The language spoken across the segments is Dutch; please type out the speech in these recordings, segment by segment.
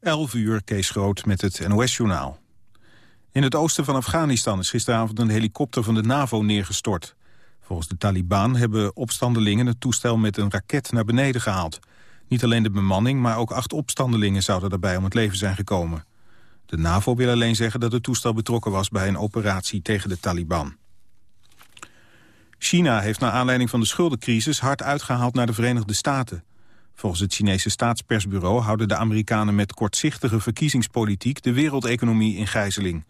11 uur, Kees Groot met het NOS-journaal. In het oosten van Afghanistan is gisteravond een helikopter van de NAVO neergestort. Volgens de Taliban hebben opstandelingen het toestel met een raket naar beneden gehaald. Niet alleen de bemanning, maar ook acht opstandelingen zouden daarbij om het leven zijn gekomen. De NAVO wil alleen zeggen dat het toestel betrokken was bij een operatie tegen de Taliban. China heeft naar aanleiding van de schuldencrisis hard uitgehaald naar de Verenigde Staten. Volgens het Chinese staatspersbureau houden de Amerikanen met kortzichtige verkiezingspolitiek de wereldeconomie in gijzeling.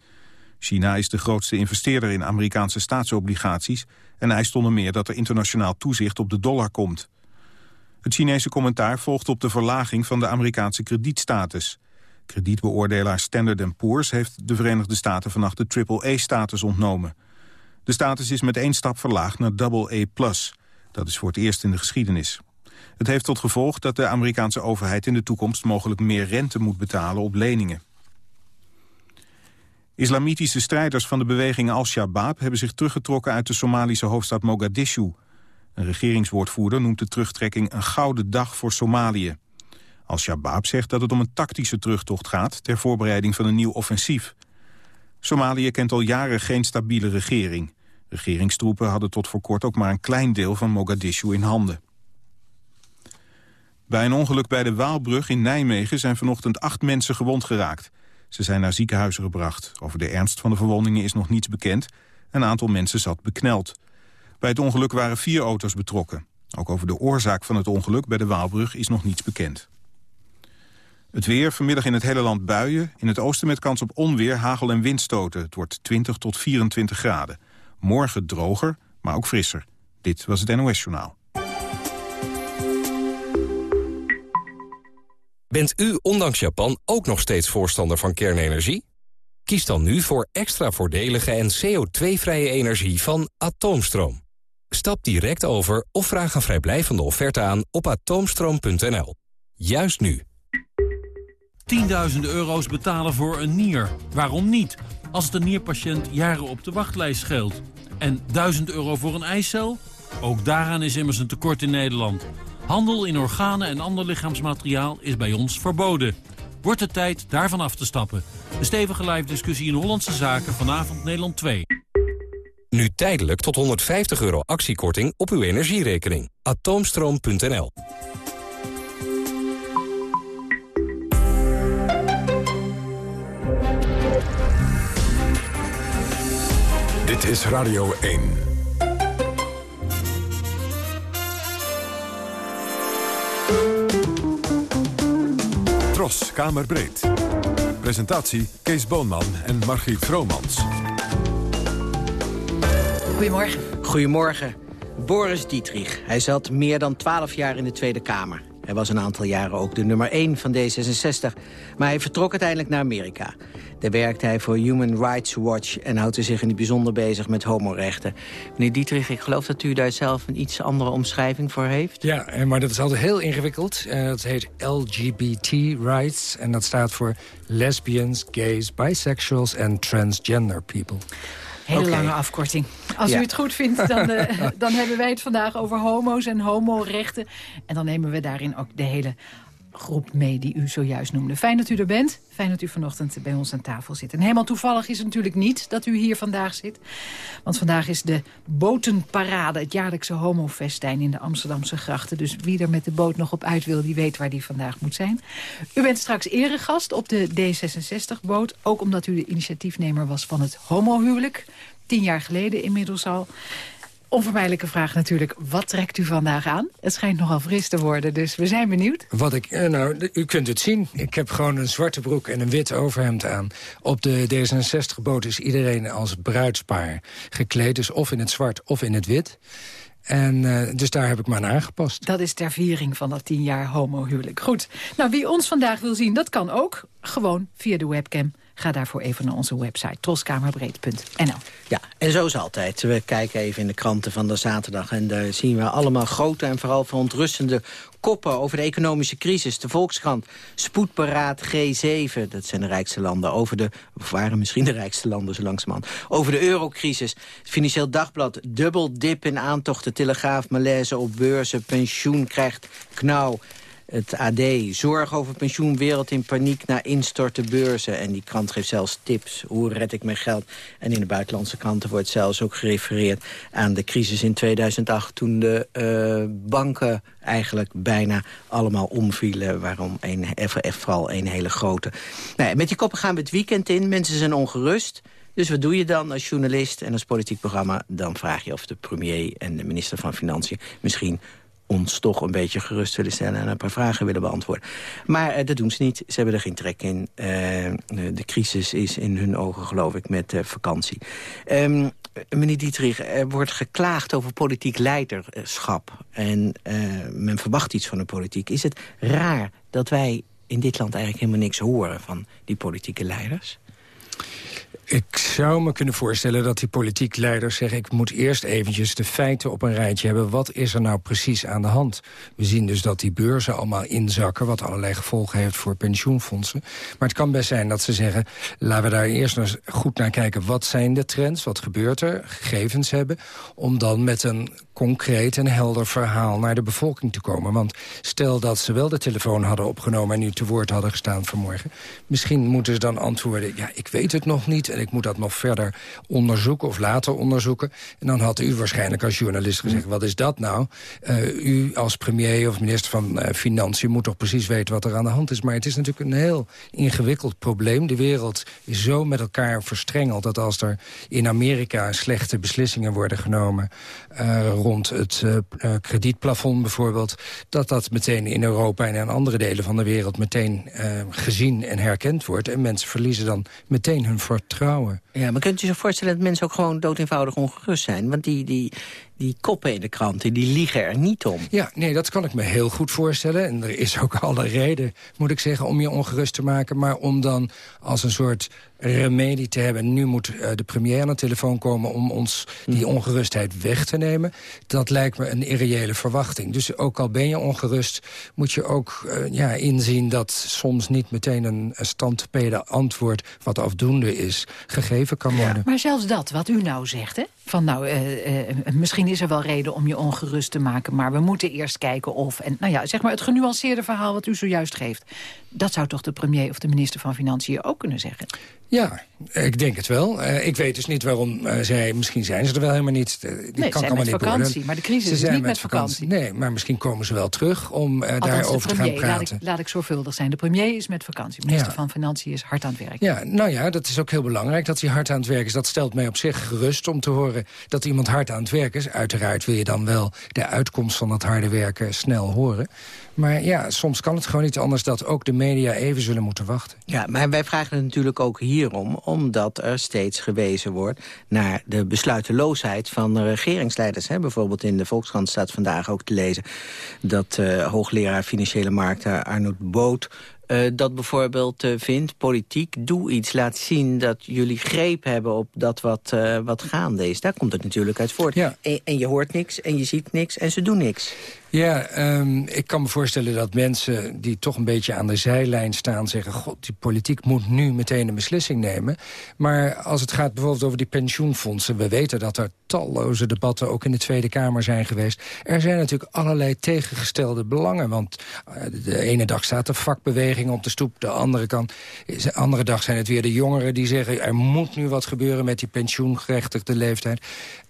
China is de grootste investeerder in Amerikaanse staatsobligaties en eist onder meer dat er internationaal toezicht op de dollar komt. Het Chinese commentaar volgt op de verlaging van de Amerikaanse kredietstatus. Kredietbeoordelaar Standard Poor's heeft de Verenigde Staten vannacht de triple-A-status ontnomen. De status is met één stap verlaagd naar double A+. Dat is voor het eerst in de geschiedenis. Het heeft tot gevolg dat de Amerikaanse overheid in de toekomst mogelijk meer rente moet betalen op leningen. Islamitische strijders van de beweging Al-Shabaab hebben zich teruggetrokken uit de Somalische hoofdstad Mogadishu. Een regeringswoordvoerder noemt de terugtrekking een gouden dag voor Somalië. Al-Shabaab zegt dat het om een tactische terugtocht gaat ter voorbereiding van een nieuw offensief. Somalië kent al jaren geen stabiele regering. Regeringstroepen hadden tot voor kort ook maar een klein deel van Mogadishu in handen. Bij een ongeluk bij de Waalbrug in Nijmegen zijn vanochtend acht mensen gewond geraakt. Ze zijn naar ziekenhuizen gebracht. Over de ernst van de verwondingen is nog niets bekend. Een aantal mensen zat bekneld. Bij het ongeluk waren vier auto's betrokken. Ook over de oorzaak van het ongeluk bij de Waalbrug is nog niets bekend. Het weer, vanmiddag in het hele land buien. In het oosten met kans op onweer, hagel en windstoten. Het wordt 20 tot 24 graden. Morgen droger, maar ook frisser. Dit was het NOS Journaal. Bent u ondanks Japan ook nog steeds voorstander van kernenergie? Kies dan nu voor extra voordelige en CO2-vrije energie van Atoomstroom. Stap direct over of vraag een vrijblijvende offerte aan op atoomstroom.nl. Juist nu. 10.000 euro's betalen voor een nier. Waarom niet? Als het een nierpatiënt jaren op de wachtlijst scheelt. En 1000 euro voor een eicel? Ook daaraan is immers een tekort in Nederland. Handel in organen en ander lichaamsmateriaal is bij ons verboden. Wordt het tijd daarvan af te stappen. Een stevige live discussie in Hollandse Zaken vanavond Nederland 2. Nu tijdelijk tot 150 euro actiekorting op uw energierekening. Atoomstroom.nl Dit is Radio 1. Tros, Kamerbreed. Presentatie Kees Boonman en Margriet Vromans. Goedemorgen. Goedemorgen. Boris Dietrich. Hij zat meer dan twaalf jaar in de Tweede Kamer. Hij was een aantal jaren ook de nummer 1 van D66. Maar hij vertrok uiteindelijk naar Amerika. Daar werkte hij voor Human Rights Watch... en houdt zich in het bijzonder bezig met homorechten. Meneer Dietrich, ik geloof dat u daar zelf een iets andere omschrijving voor heeft. Ja, eh, maar dat is altijd heel ingewikkeld. Uh, dat heet LGBT rights. En dat staat voor lesbians, gays, bisexuals en transgender people. Hele lange afkorting. Als u het goed vindt, dan, uh, dan hebben wij het vandaag over homo's en homorechten. En dan nemen we daarin ook de hele groep mee die u zojuist noemde. Fijn dat u er bent. Fijn dat u vanochtend bij ons aan tafel zit. En helemaal toevallig is het natuurlijk niet dat u hier vandaag zit. Want vandaag is de Botenparade, het jaarlijkse homofestijn in de Amsterdamse grachten. Dus wie er met de boot nog op uit wil, die weet waar die vandaag moet zijn. U bent straks eregast op de D66-boot. Ook omdat u de initiatiefnemer was van het homohuwelijk. Tien jaar geleden inmiddels al onvermijdelijke vraag natuurlijk. Wat trekt u vandaag aan? Het schijnt nogal fris te worden, dus we zijn benieuwd. Wat ik, eh, nou, u kunt het zien. Ik heb gewoon een zwarte broek en een wit overhemd aan. Op de D66-boot is iedereen als bruidspaar gekleed. Dus of in het zwart of in het wit. En uh, dus daar heb ik me aan aangepast. Dat is ter viering van dat tien jaar homohuwelijk. Goed. Nou, wie ons vandaag wil zien, dat kan ook. Gewoon via de webcam Ga daarvoor even naar onze website troskamerbreed.nl. Ja, en zo is altijd. We kijken even in de kranten van de zaterdag... en daar zien we allemaal grote en vooral verontrustende koppen over de economische crisis. De Volkskrant, spoedberaad G7, dat zijn de rijkste landen. Over de, of waren misschien de rijkste landen zo langzamerhand. Over de eurocrisis, Financieel Dagblad, dubbel dip in aantocht. De Telegraaf, malaise op beurzen, pensioen krijgt knauw. Het AD, zorg over pensioenwereld in paniek na instorten beurzen. En die krant geeft zelfs tips, hoe red ik mijn geld? En in de buitenlandse kranten wordt zelfs ook gerefereerd aan de crisis in 2008... toen de uh, banken eigenlijk bijna allemaal omvielen. Waarom een, vooral een hele grote. Nou, met die koppen gaan we het weekend in. Mensen zijn ongerust. Dus wat doe je dan als journalist en als politiek programma? Dan vraag je of de premier en de minister van Financiën... misschien ons toch een beetje gerust willen stellen... en een paar vragen willen beantwoorden. Maar uh, dat doen ze niet. Ze hebben er geen trek in. Uh, de crisis is in hun ogen, geloof ik, met vakantie. Um, meneer Dietrich, er wordt geklaagd over politiek leiderschap. En men verwacht iets van de politiek. Is het raar dat wij in dit land eigenlijk helemaal niks horen... van die politieke leiders? Ik zou me kunnen voorstellen dat die politiek leiders zeggen... ik moet eerst eventjes de feiten op een rijtje hebben. Wat is er nou precies aan de hand? We zien dus dat die beurzen allemaal inzakken... wat allerlei gevolgen heeft voor pensioenfondsen. Maar het kan best zijn dat ze zeggen... laten we daar eerst eens goed naar kijken. Wat zijn de trends? Wat gebeurt er? Gegevens hebben. Om dan met een concreet en helder verhaal naar de bevolking te komen. Want stel dat ze wel de telefoon hadden opgenomen... en nu te woord hadden gestaan vanmorgen... misschien moeten ze dan antwoorden... ja, ik weet het nog niet en ik moet dat nog verder onderzoeken of later onderzoeken. En dan had u waarschijnlijk als journalist gezegd... wat is dat nou? Uh, u als premier of minister van uh, Financiën moet toch precies weten wat er aan de hand is. Maar het is natuurlijk een heel ingewikkeld probleem. De wereld is zo met elkaar verstrengeld... dat als er in Amerika slechte beslissingen worden genomen... Uh, rond het kredietplafond bijvoorbeeld... dat dat meteen in Europa en in andere delen van de wereld... meteen gezien en herkend wordt. En mensen verliezen dan meteen hun vertrouwen. Ja, maar kunt u zich voorstellen dat mensen ook gewoon dood eenvoudig ongerust zijn? Want die, die, die koppen in de kranten, die liegen er niet om. Ja, nee, dat kan ik me heel goed voorstellen. En er is ook alle reden, moet ik zeggen, om je ongerust te maken. Maar om dan als een soort remedie te hebben... nu moet uh, de premier aan de telefoon komen om ons die hmm. ongerustheid weg te nemen... dat lijkt me een irreële verwachting. Dus ook al ben je ongerust, moet je ook uh, ja, inzien... dat soms niet meteen een standpede antwoord wat afdoende is... gegeven kan worden. Ja. Maar zelfs dat, wat u nou zegt, hè? Van nou, uh, uh, misschien is er wel reden om je ongerust te maken... maar we moeten eerst kijken of... en nou ja, zeg maar het genuanceerde verhaal wat u zojuist geeft... dat zou toch de premier of de minister van Financiën ook kunnen zeggen? Ja, ik denk het wel. Uh, ik weet dus niet waarom zij... Misschien zijn ze er wel helemaal niet. Die nee, kan zijn met vakantie, maar de crisis is niet met vakantie. Nee, maar misschien komen ze wel terug om daarover te gaan praten. Laat ik, laat ik zorgvuldig zijn. De premier is met vakantie. De minister van Financiën is hard aan het werk. Ja, nou ja, dat is ook heel belangrijk dat hij hard aan het werk is. Dat stelt mij op zich gerust om te horen dat iemand hard aan het werk is. Uiteraard wil je dan wel de uitkomst van dat harde werken snel horen. Maar ja, soms kan het gewoon niet anders dat ook de media even zullen moeten wachten. Ja, maar wij vragen het natuurlijk ook hierom... omdat er steeds gewezen wordt naar de besluiteloosheid van de regeringsleiders. Hè. Bijvoorbeeld in de Volkskrant staat vandaag ook te lezen... dat uh, hoogleraar Financiële Markten Arnold Boot uh, dat bijvoorbeeld uh, vindt, politiek, doe iets, laat zien dat jullie greep hebben op dat wat, uh, wat gaande is. Daar komt het natuurlijk uit voort. Ja. En, en, je hoort niks en je ziet niks en ze doen niks. Ja, um, ik kan me voorstellen dat mensen die toch een beetje aan de zijlijn staan... zeggen, god, die politiek moet nu meteen een beslissing nemen. Maar als het gaat bijvoorbeeld over die pensioenfondsen... we weten dat er talloze debatten ook in de Tweede Kamer zijn geweest. Er zijn natuurlijk allerlei tegengestelde belangen. Want de ene dag staat de vakbeweging op de stoep. De andere, kant, de andere dag zijn het weer de jongeren die zeggen... er moet nu wat gebeuren met die pensioengerechtigde leeftijd.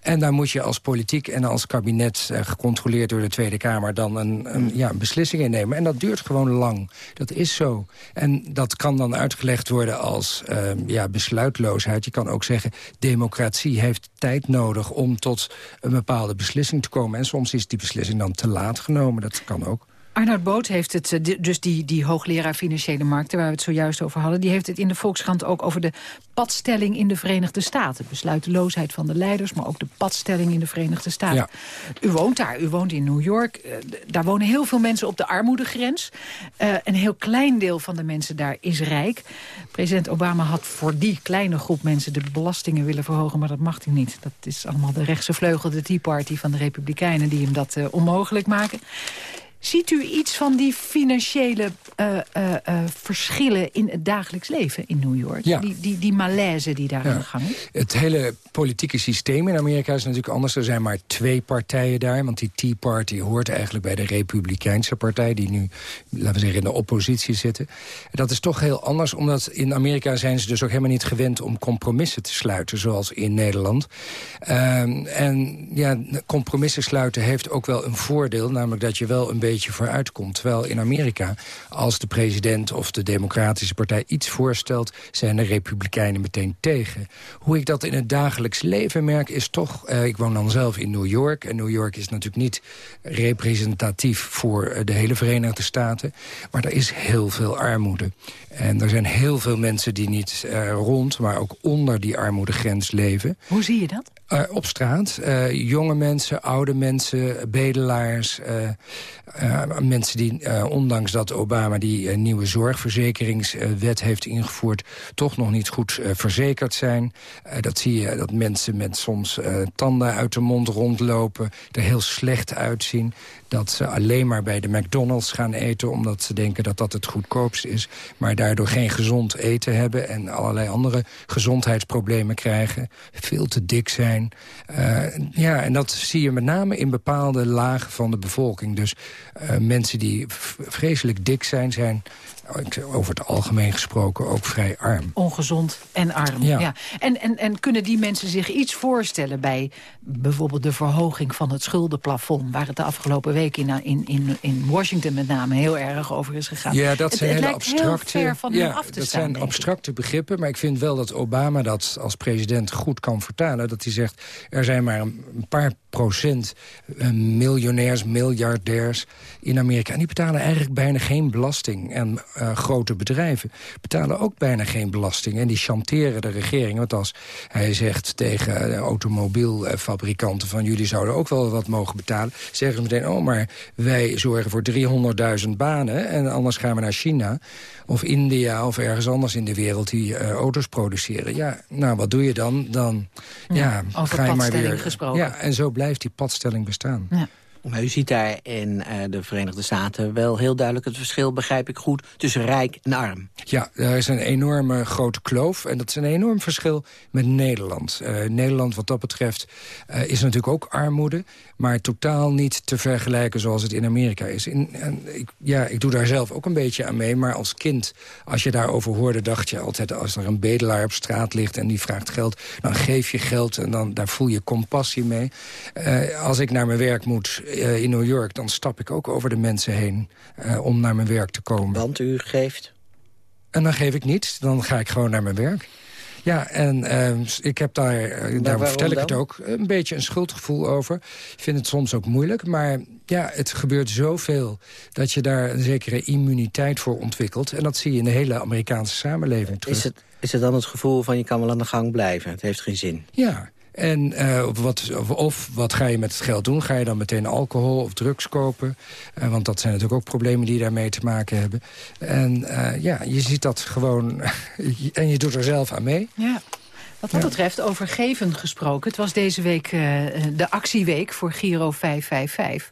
En daar moet je als politiek en als kabinet... Eh, gecontroleerd door de Tweede Kamer dan een, een, ja, een beslissing innemen. En dat duurt gewoon lang. Dat is zo. En dat kan dan uitgelegd worden als uh, ja, besluitloosheid. Je kan ook zeggen, democratie heeft tijd nodig... om tot een bepaalde beslissing te komen. En soms is die beslissing dan te laat genomen. Dat kan ook. Arnoud Boot heeft het, eh, dus die, die hoogleraar financiële markten... waar we het zojuist over hadden... die heeft het in de Volkskrant ook over de padstelling in de Verenigde Staten. Besluiteloosheid van de leiders, maar ook de padstelling in de Verenigde Staten. Ja. U woont daar, u woont in New York. Eh, daar wonen heel veel mensen op de armoedegrens. Uh, een heel klein deel van de mensen daar is rijk. President Obama had voor die kleine groep mensen de belastingen willen verhogen... maar dat mag hij niet. Dat is allemaal de rechtse vleugel, de Tea Party van de Republikeinen... die hem dat uh, onmogelijk maken. Ziet u iets van die financiële uh, uh, uh, verschillen in het dagelijks leven in New York? Ja. Die, die, die malaise die daar aan de gang is? Het hele politieke systeem in Amerika is natuurlijk anders. Er zijn maar twee partijen daar. Want die Tea Party hoort eigenlijk bij de Republikeinse partij... die nu, laten we zeggen, in de oppositie zitten. Dat is toch heel anders, omdat in Amerika zijn ze dus ook helemaal niet gewend... om compromissen te sluiten, zoals in Nederland. Ehm, en ja, compromissen sluiten heeft ook wel een voordeel... namelijk dat je wel een beetje vooruit komt. Terwijl in Amerika, als de president of de Democratische Partij iets voorstelt... zijn de Republikeinen meteen tegen. Hoe ik dat in het dagelijks leven merk is toch... Eh, ik woon dan zelf in New York. En New York is natuurlijk niet representatief voor eh, de hele Verenigde Staten. Maar er is heel veel armoede. En er zijn heel veel mensen die niet uh, rond, maar ook onder die armoedegrens leven. Hoe zie je dat? Uh, op straat. Uh, jonge mensen, oude mensen, bedelaars. mensen die, ondanks dat Obama die nieuwe zorgverzekeringswet heeft ingevoerd... toch nog niet goed verzekerd zijn. dat zie je, dat mensen met soms tanden uit de mond rondlopen... er heel slecht uitzien. Dat ze alleen maar bij de McDonald's gaan eten... omdat ze denken dat dat het goedkoopst is. Maar daardoor geen gezond eten hebben... en allerlei andere gezondheidsproblemen krijgen. Veel te dik zijn. Uh, ja, en dat zie je met name in bepaalde lagen van de bevolking. Dus uh, mensen die vreselijk dik zijn... zijn over het algemeen gesproken ook vrij arm. Ongezond en arm, ja. ja. En, en, en kunnen die mensen zich iets voorstellen... bij bijvoorbeeld de verhoging van het schuldenplafond... waar het de afgelopen week in, in, in Washington met name heel erg over is gegaan. Ja, dat zijn het, het hele abstracte... Heel ver van ja, af te dat staan, zijn abstracte begrippen, maar ik vind wel dat Obama dat als president goed kan vertalen. Dat hij zegt, er zijn maar een paar procent uh, miljonairs, miljardairs in Amerika. En die betalen eigenlijk bijna geen belasting. En uh, grote bedrijven betalen ook bijna geen belasting. En die chanteren de regering. Want als hij zegt tegen automobielfabrikanten... van jullie zouden ook wel wat mogen betalen... zeggen ze meteen, oh, maar wij zorgen voor 300.000 banen... en anders gaan we naar China of India of ergens anders in de wereld... die uh, auto's produceren. Ja, nou, wat doe je dan? Dan ja, ja ga je maar weer... gesproken. Ja, en zo blijft die padstelling bestaan. Ja. Maar u ziet daar in de Verenigde Staten wel heel duidelijk het verschil, begrijp ik goed, tussen rijk en arm. Ja, er is een enorme grote kloof en dat is een enorm verschil met Nederland. Uh, Nederland wat dat betreft uh, is natuurlijk ook armoede, maar totaal niet te vergelijken zoals het in Amerika is. In, en ik, ja, ik doe daar zelf ook een beetje aan mee, maar als kind, als je daarover hoorde, dacht je altijd als er een bedelaar op straat ligt en die vraagt geld, dan geef je geld en dan, daar voel je compassie mee. als ik naar mijn werk moet uh, in New York... dan stap ik ook over de mensen heen uh, om naar mijn werk te komen. Want u geeft? En dan geef ik niets, dan ga ik gewoon naar mijn werk. Ja, en uh, ik heb daar, uh, daar vertel ik het ook, een beetje een schuldgevoel over. Ik vind het soms ook moeilijk, maar ja, het gebeurt zoveel... dat je daar een zekere immuniteit voor ontwikkelt. En dat zie je in de hele Amerikaanse samenleving terug. Is het, is het dan het gevoel van je kan wel aan de gang blijven? Het heeft geen zin. Ja, en uh, wat, of, of, wat ga je met het geld doen? Ga je dan meteen alcohol of drugs kopen? Uh, want dat zijn natuurlijk ook problemen die daarmee te maken hebben. En uh, ja, je ziet dat gewoon... en je doet er zelf aan mee. Ja. Wat dat betreft, over geven gesproken. Het was deze week de actieweek voor Giro 555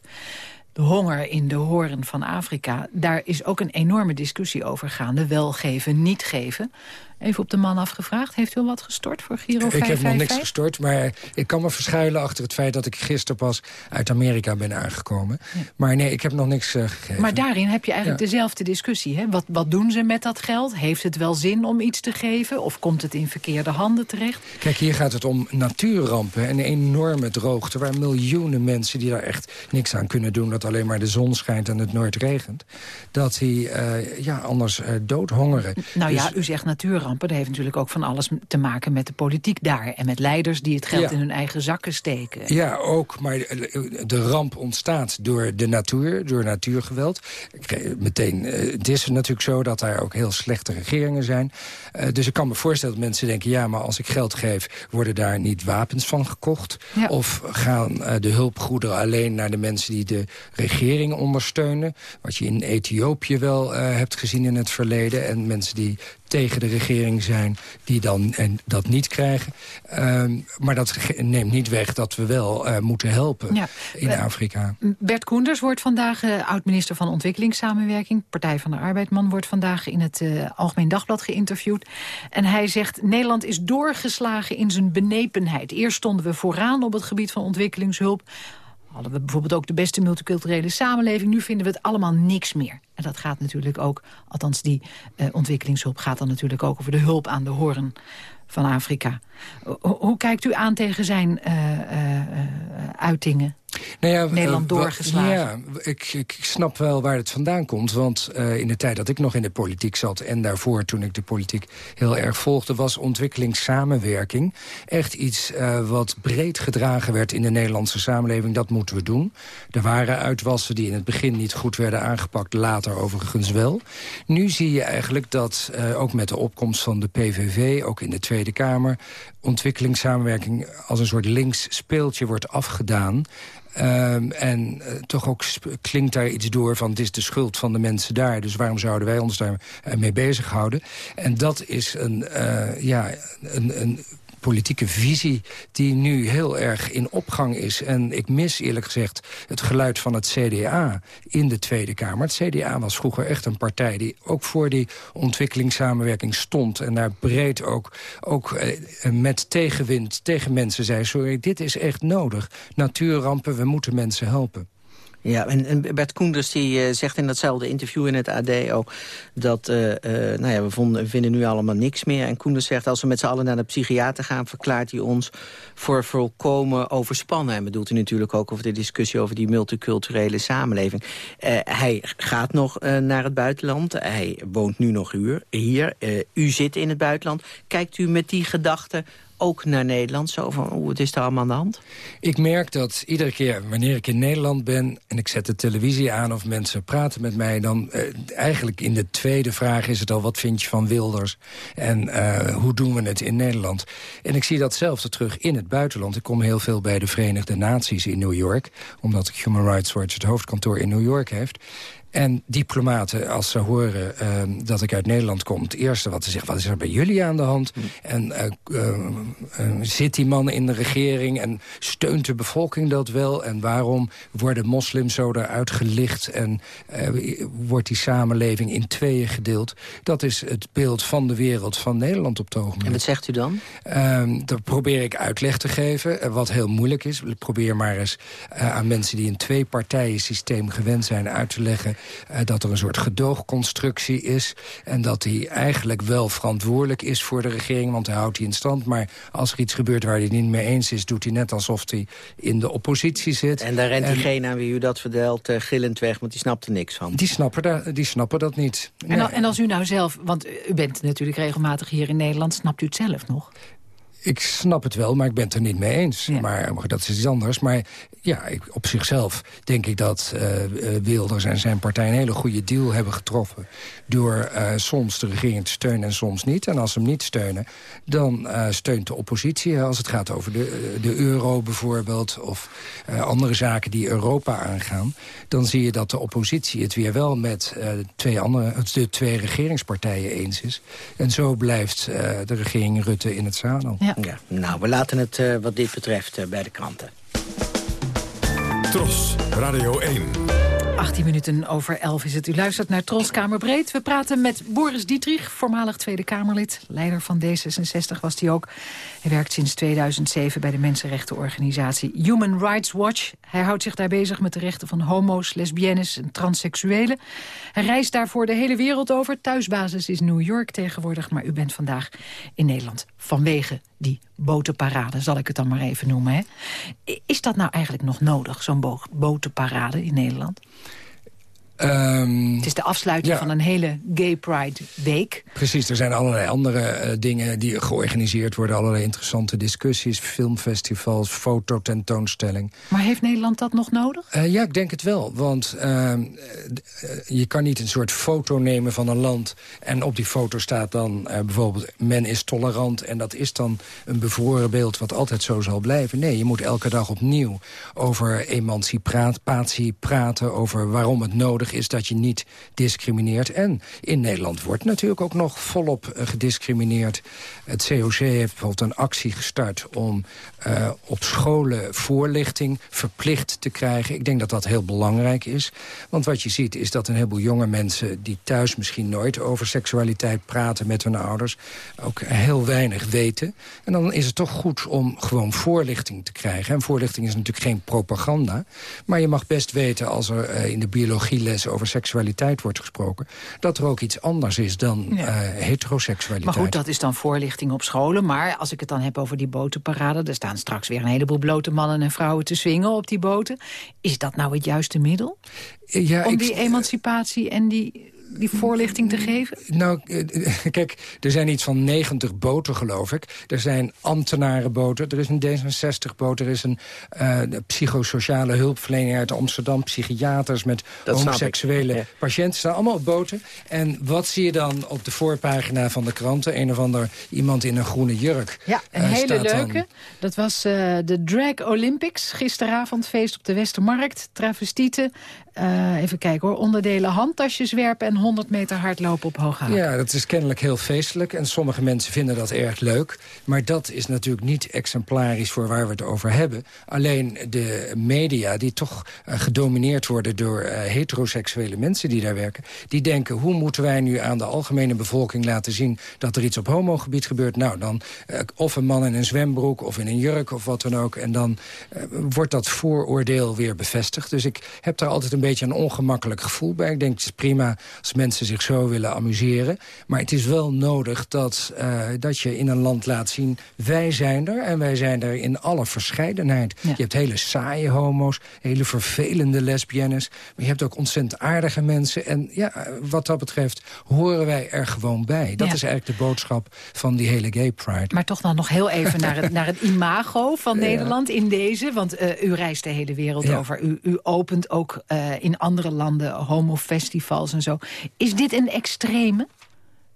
de honger in de horen van Afrika. Daar is ook een enorme discussie over gaande. Wel geven, niet geven. Even op de man afgevraagd. Heeft u al wat gestort voor Giro 555? Ik heb nog niks gestort, maar ik kan me verschuilen achter het feit... dat ik gisteren pas uit Amerika ben aangekomen. Ja. Maar nee, ik heb nog niks uh, gegeven. Maar daarin heb je eigenlijk ja. dezelfde discussie. Hè? Wat, wat doen ze met dat geld? Heeft het wel zin om iets te geven? Of komt het in verkeerde handen terecht? Kijk, hier gaat het om natuurrampen. Een enorme droogte waar miljoenen mensen... die daar echt niks aan kunnen doen... dat alleen maar de zon schijnt en het nooit regent... dat die uh, ja, anders uh, doodhongeren. Nou dus, ja, u zegt natuurrampen rampen. Dat heeft natuurlijk ook van alles te maken met de politiek daar. En met leiders die het geld ja. in hun eigen zakken steken. Ja, ook. Maar de ramp ontstaat door de natuur, door natuurgeweld. Meteen, het is natuurlijk zo dat daar ook heel slechte regeringen zijn. Uh, dus ik kan me voorstellen dat mensen denken... ja, maar als ik geld geef, worden daar niet wapens van gekocht? Ja. Of gaan de hulpgoederen alleen naar de mensen die de regering ondersteunen? Wat je in Ethiopië wel hebt gezien in het verleden. En mensen die tegen de regering zijn die dan en dat niet krijgen. Ehm, maar dat neemt niet weg dat we wel uh, moeten helpen in Afrika. Bert Koenders wordt vandaag uh, oud-minister van Ontwikkelingssamenwerking. Partij van de Arbeidman wordt vandaag in het Algemeen Dagblad geïnterviewd. En hij zegt, Nederland is doorgeslagen in zijn benepenheid. Eerst stonden we vooraan op het gebied van ontwikkelingshulp hadden we bijvoorbeeld ook de beste multiculturele samenleving. Nu vinden we het allemaal niks meer. En dat gaat natuurlijk ook, althans die uh, ontwikkelingshulp... gaat dan natuurlijk ook over de hulp aan de hoorn van Afrika. hoe kijkt u aan tegen zijn uh, uh, uitingen? Nou ja, Nederland doorgeslagen. Ja, ik, ik, snap wel waar het vandaan komt. Want uh, in de tijd dat ik nog in de politiek zat... en daarvoor toen ik de politiek heel erg volgde... was ontwikkelingssamenwerking echt iets uh, wat breed gedragen werd... in de Nederlandse samenleving. Dat moeten we doen. Er waren uitwassen die in het begin niet goed werden aangepakt. Later overigens wel. Nu zie je eigenlijk dat uh, ook met de opkomst van de PVV... ook in de Tweede Kamer... ontwikkelingssamenwerking als een soort links speeltje wordt afgedaan... Um, en uh, toch ook klinkt daar iets door van... het is de schuld van de mensen daar, dus waarom zouden wij ons daar mee bezighouden? En dat is een, uh, ja, een, een politieke visie die nu heel erg in opgang is. En ik mis eerlijk gezegd het geluid van het CDA in de Tweede Kamer. Het CDA was vroeger echt een partij die ook voor die ontwikkelingssamenwerking stond. En daar breed ook, ook eh, met tegenwind tegen mensen zei... sorry, dit is echt nodig. Natuurrampen, we moeten mensen helpen. Ja, en, en Bert Koenders die, uh, zegt in datzelfde interview in het AD ook... dat uh, uh, nou ja, we, vonden, vinden nu allemaal niks meer. En Koenders zegt, als we met z'n allen naar de psychiater gaan... verklaart hij ons voor volkomen overspannen. En bedoelt hij natuurlijk ook over de discussie... over die multiculturele samenleving. hij gaat nog naar het buitenland. Hij woont nu nog hier. u zit in het buitenland. Kijkt u met die gedachten ook naar Nederland? Zo van, hoe het is er allemaal aan de hand? Ik merk dat iedere keer wanneer ik in Nederland ben... en ik zet de televisie aan of mensen praten met mij... dan eh, eigenlijk in de tweede vraag is het al... wat vind je van Wilders en uh, hoe doen we het in Nederland? En ik zie datzelfde terug in het buitenland. Ik kom heel veel bij de Verenigde Naties in New York... omdat Human Rights Watch het hoofdkantoor in New York heeft. En diplomaten, als ze horen uh, dat ik uit Nederland kom... het eerste wat ze zeggen, wat is er bij jullie aan de hand? Mm. En uh, uh, zit die man in de regering en steunt de bevolking dat wel? En waarom worden moslims zo eruit gelicht... en wordt die samenleving in tweeën gedeeld? Dat is het beeld van de wereld van Nederland op het ogenblik. En wat zegt u dan? Ehm, dat probeer ik uitleg te geven, wat heel moeilijk is. Ik probeer maar eens aan mensen die een twee-partijen systeem gewend zijn uit te leggen dat er een soort gedoogconstructie is... en dat hij eigenlijk wel verantwoordelijk is voor de regering... want hij houdt die in stand. Maar als er iets gebeurt waar hij het niet mee eens is... doet hij net alsof hij in de oppositie zit. En daar rent en, diegene aan wie u dat vertelt uh, gillend weg... want die snapt er niks van. Die snappen, daar, die snappen dat niet. En, en als u nou zelf, want u bent natuurlijk regelmatig hier in Nederland... snapt u het zelf nog? Ik snap het wel, maar ik ben het er niet mee eens. Maar, maar, dat is iets anders. Maar ja, ik, op zichzelf denk ik dat uh, Wilders en zijn partij... een hele goede deal hebben getroffen... door uh, soms de regering te steunen en soms niet. En als ze hem niet steunen, dan uh, steunt de oppositie... als het gaat over de, de euro bijvoorbeeld... of andere zaken die Europa aangaan... dan zie je dat de oppositie het weer wel met twee andere, de twee regeringspartijen eens is. En zo blijft de regering Rutte in het zadel. Ja. Ja, nou, we laten het uh, wat dit betreft uh, bij de kranten. Tros, Radio 1. 18 minuten over 11 is het. U luistert naar Troskamerbreed. We praten met Boris Dietrich, voormalig Tweede Kamerlid. Leider van D66 was hij ook. Hij werkt sinds 2007 bij de mensenrechtenorganisatie Human Rights Watch. Hij houdt zich daar bezig met de rechten van homo's, lesbiennes en transseksuelen. Hij reist daarvoor de hele wereld over. Thuisbasis is New York tegenwoordig, maar u bent vandaag in Nederland vanwege die botenparade, zal ik het dan maar even noemen. Hè? Is dat nou eigenlijk nog nodig, zo'n botenparade in Nederland? Um, het is de afsluiting van een hele Gay Pride Week. Precies, er zijn allerlei andere uh, dingen die georganiseerd worden. Allerlei interessante discussies, filmfestivals, fototentoonstelling. Maar heeft Nederland dat nog nodig? Uh, ja, ik denk het wel. Want uh, je kan niet een soort foto nemen van een land... en op die foto staat dan bijvoorbeeld men is tolerant... en dat is dan een bevroren beeld wat altijd zo zal blijven. Nee, je moet elke dag opnieuw over emancipatie praten... over waarom het nodig is dat je niet discrimineert. En in Nederland wordt natuurlijk ook nog volop uh, gediscrimineerd. Het COC heeft bijvoorbeeld een actie gestart om uh, op scholen voorlichting verplicht te krijgen. Ik denk dat dat heel belangrijk is. Want wat je ziet is dat een heleboel jonge mensen... die thuis misschien nooit over seksualiteit praten met hun ouders... ook heel weinig weten. En dan is het toch goed om gewoon voorlichting te krijgen. En voorlichting is natuurlijk geen propaganda. Maar je mag best weten als er uh, in de biologieles over seksualiteit wordt gesproken... dat er ook iets anders is dan ja. uh, heteroseksualiteit. Maar goed, dat is dan voorlichting op scholen. Maar als ik het dan heb over die botenparade... er staan straks weer een heleboel blote mannen en vrouwen te swingen op die boten. Is dat nou het juiste middel? Ja, Om die emancipatie en die die voorlichting te geven? Nou, kijk, er zijn iets van 90 boten, geloof ik. Er zijn ambtenarenboten, er is een D66-boot... er is een uh, psychosociale hulpverlening uit Amsterdam... psychiaters met dat homoseksuele ja. patiënten. staan allemaal op boten. En wat zie je dan op de voorpagina van de kranten? Een of ander iemand in een groene jurk. Ja, een uh, hele leuke. Dan... Dat was uh, de Drag Olympics. Gisteravond feest op de Westermarkt. Travestieten. Even kijken hoor. Onderdelen handtasjes werpen en 100 meter hardlopen op hoog Ja, dat is kennelijk heel feestelijk. En sommige mensen vinden dat erg leuk. Maar dat is natuurlijk niet exemplarisch voor waar we het over hebben. Alleen de media, die toch uh, gedomineerd worden door uh, heteroseksuele mensen die daar werken... die denken, hoe moeten wij nu aan de algemene bevolking laten zien... dat er iets op homogebied gebeurt? Nou, dan of een man in een zwembroek of in een jurk of wat dan ook. En dan wordt dat vooroordeel weer bevestigd. Dus ik heb daar altijd een beetje een ongemakkelijk gevoel bij. Ik denk, het is prima als mensen zich zo willen amuseren. Maar het is wel nodig dat, uh, dat je in een land laat zien... wij zijn er en wij zijn er in alle verscheidenheid. Ja. Je hebt hele saaie homo's, hele vervelende lesbiennes... maar je hebt ook ontzettend aardige mensen. En ja, wat dat betreft horen wij er gewoon bij. Dat ja. is eigenlijk de boodschap van die hele gay pride. Maar toch dan nog heel even naar, het, naar het imago van Nederland in deze. Want uh, u reist de hele wereld over. U, u opent ook uh, in andere landen homofestivals en zo. Is dit een extreme?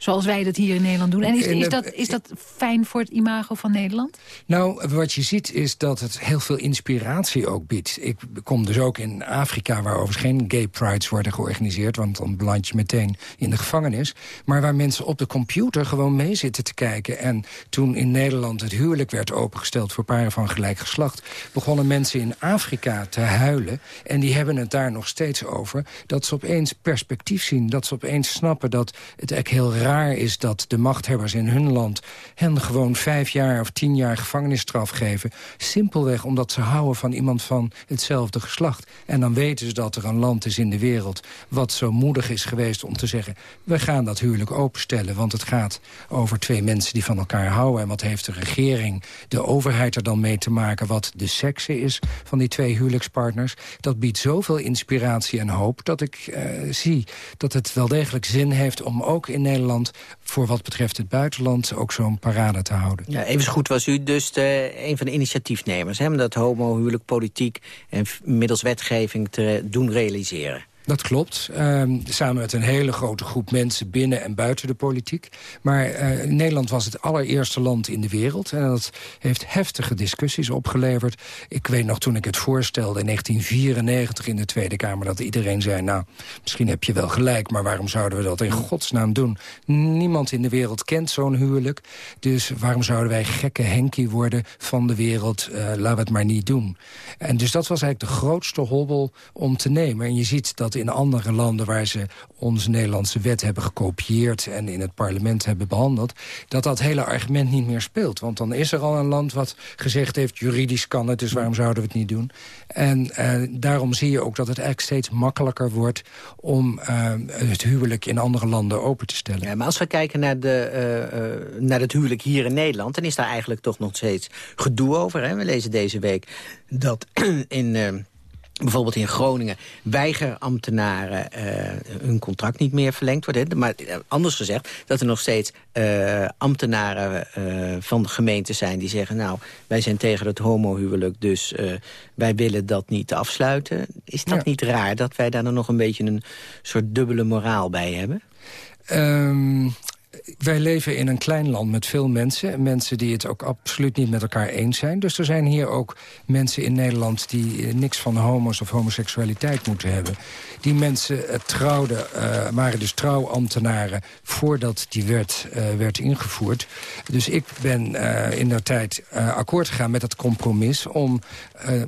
Zoals wij dat hier in Nederland doen. En is, is, dat, is dat fijn voor het imago van Nederland? Nou, wat je ziet is dat het heel veel inspiratie ook biedt. Ik kom dus ook in Afrika, waar overigens geen gay prides worden georganiseerd... want dan beland je meteen in de gevangenis. Maar waar mensen op de computer gewoon mee zitten te kijken. En toen in Nederland het huwelijk werd opengesteld... voor paren van gelijk geslacht... begonnen mensen in Afrika te huilen. En die hebben het daar nog steeds over. Dat ze opeens perspectief zien. Dat ze opeens snappen dat het echt heel raar raar is dat de machthebbers in hun land... hen gewoon vijf jaar of tien jaar gevangenisstraf geven. Simpelweg omdat ze houden van iemand van hetzelfde geslacht. En dan weten ze dat er een land is in de wereld... wat zo moedig is geweest om te zeggen... we gaan dat huwelijk openstellen, want het gaat over twee mensen die van elkaar houden. En wat heeft de regering, de overheid er dan mee te maken... wat de sekse is van die twee huwelijkspartners. Dat biedt zoveel inspiratie en hoop dat ik uh, zie dat het wel degelijk zin heeft... om ook in Nederland voor wat betreft het buitenland ook zo'n parade te houden. Ja, even goed was u dus een van de initiatiefnemers... Hè, om dat homohuwelijk politiek en middels wetgeving te doen realiseren. Dat klopt. Um, samen met een hele grote groep mensen binnen en buiten de politiek. Maar uh, Nederland was het allereerste land in de wereld. En dat heeft heftige discussies opgeleverd. Ik weet nog toen ik het voorstelde in 1994 in de Tweede Kamer... dat iedereen zei, nou, misschien heb je wel gelijk... maar waarom zouden we dat in godsnaam doen? Niemand in de wereld kent zo'n huwelijk. Dus waarom zouden wij gekke Henkie worden van de wereld? Uh, laten we het maar niet doen. En dus dat was eigenlijk de grootste hobbel om te nemen. En je ziet dat in andere landen waar ze onze Nederlandse wet hebben gekopieerd... en in het parlement hebben behandeld... dat dat hele argument niet meer speelt. Want dan is er al een land wat gezegd heeft... juridisch kan het, dus waarom zouden we het niet doen? En uh, daarom zie je ook dat het eigenlijk steeds makkelijker wordt... om uh, het huwelijk in andere landen open te stellen. Ja, maar als we kijken naar, de, uh, naar het huwelijk hier in Nederland... dan is daar eigenlijk toch nog steeds gedoe over. Hè? We lezen deze week dat in bijvoorbeeld in Groningen weigerambtenaren uh, hun contract niet meer verlengd wordt. Maar uh, anders gezegd, dat er nog steeds uh, ambtenaren van de gemeente zijn... die zeggen, nou, wij zijn tegen het homohuwelijk... dus wij willen dat niet afsluiten. Is dat ja. niet raar dat wij daar dan nog een beetje een soort dubbele moraal bij hebben? Um, wij leven in een klein land met veel mensen. Mensen die het ook absoluut niet met elkaar eens zijn. Dus er zijn hier ook mensen in Nederland... die eh, niks van homo's of homoseksualiteit moeten hebben. Die mensen uh, trouwden, uh, waren dus trouwambtenaren... voordat die wet werd ingevoerd. Dus ik ben in der tijd akkoord gegaan met het compromis... om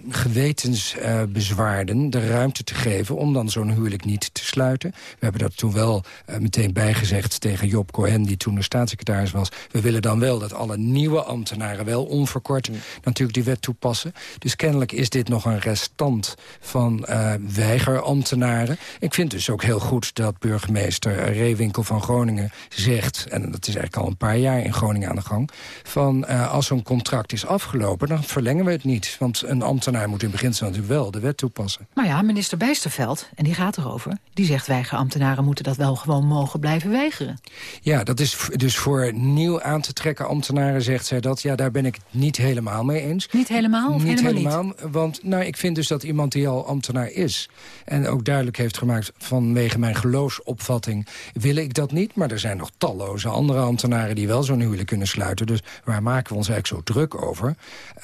gewetensbezwaarden de ruimte te geven... om dan zo'n huwelijk niet te sluiten. We hebben dat toen wel meteen bijgezegd tegen Job Cohen... die toen de staatssecretaris was. We willen dan wel dat alle nieuwe ambtenaren wel onverkort mm. natuurlijk die wet toepassen. Dus kennelijk is dit nog een restant van uh, weigerambtenaren. Ik vind dus ook heel goed dat burgemeester Reewinkel van Groningen zegt... en dat is eigenlijk al een paar jaar in Groningen aan de gang... van uh, als zo'n contract is afgelopen, dan verlengen we het niet. Want een ambtenaar moet in beginsel natuurlijk wel de wet toepassen. Maar ja, minister Bijsterveld, en die gaat erover... die zegt weigerambtenaren moeten dat wel gewoon mogen blijven weigeren. Ja, dat is dus voor nieuw aan te trekken ambtenaren zegt zij dat. Ja, daar ben ik het niet helemaal mee eens. Niet helemaal of niet helemaal, niet? Want nou, ik vind dus dat iemand die al ambtenaar is... en ook duidelijk heeft gemaakt vanwege mijn geloofsopvatting... wil ik dat niet, maar er zijn nog talloze andere ambtenaren... die wel zo'n huwelijk kunnen sluiten. Dus waar maken we ons eigenlijk zo druk over?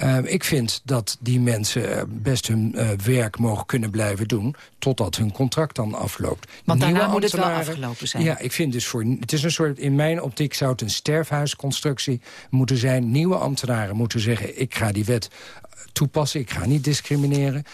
Uh, ik vind dat die mensen eh, best hun uh, werk mogen kunnen blijven doen... totdat hun contract dan afloopt. Want daarna moet het wel afgelopen zijn. Ja, ik vind dus voor... Het is een soort, in mijn optiek zou het een sterfhuisconstructie moeten zijn. Nieuwe ambtenaren moeten zeggen, ik ga die wet toepassen. Ik ga niet discrimineren.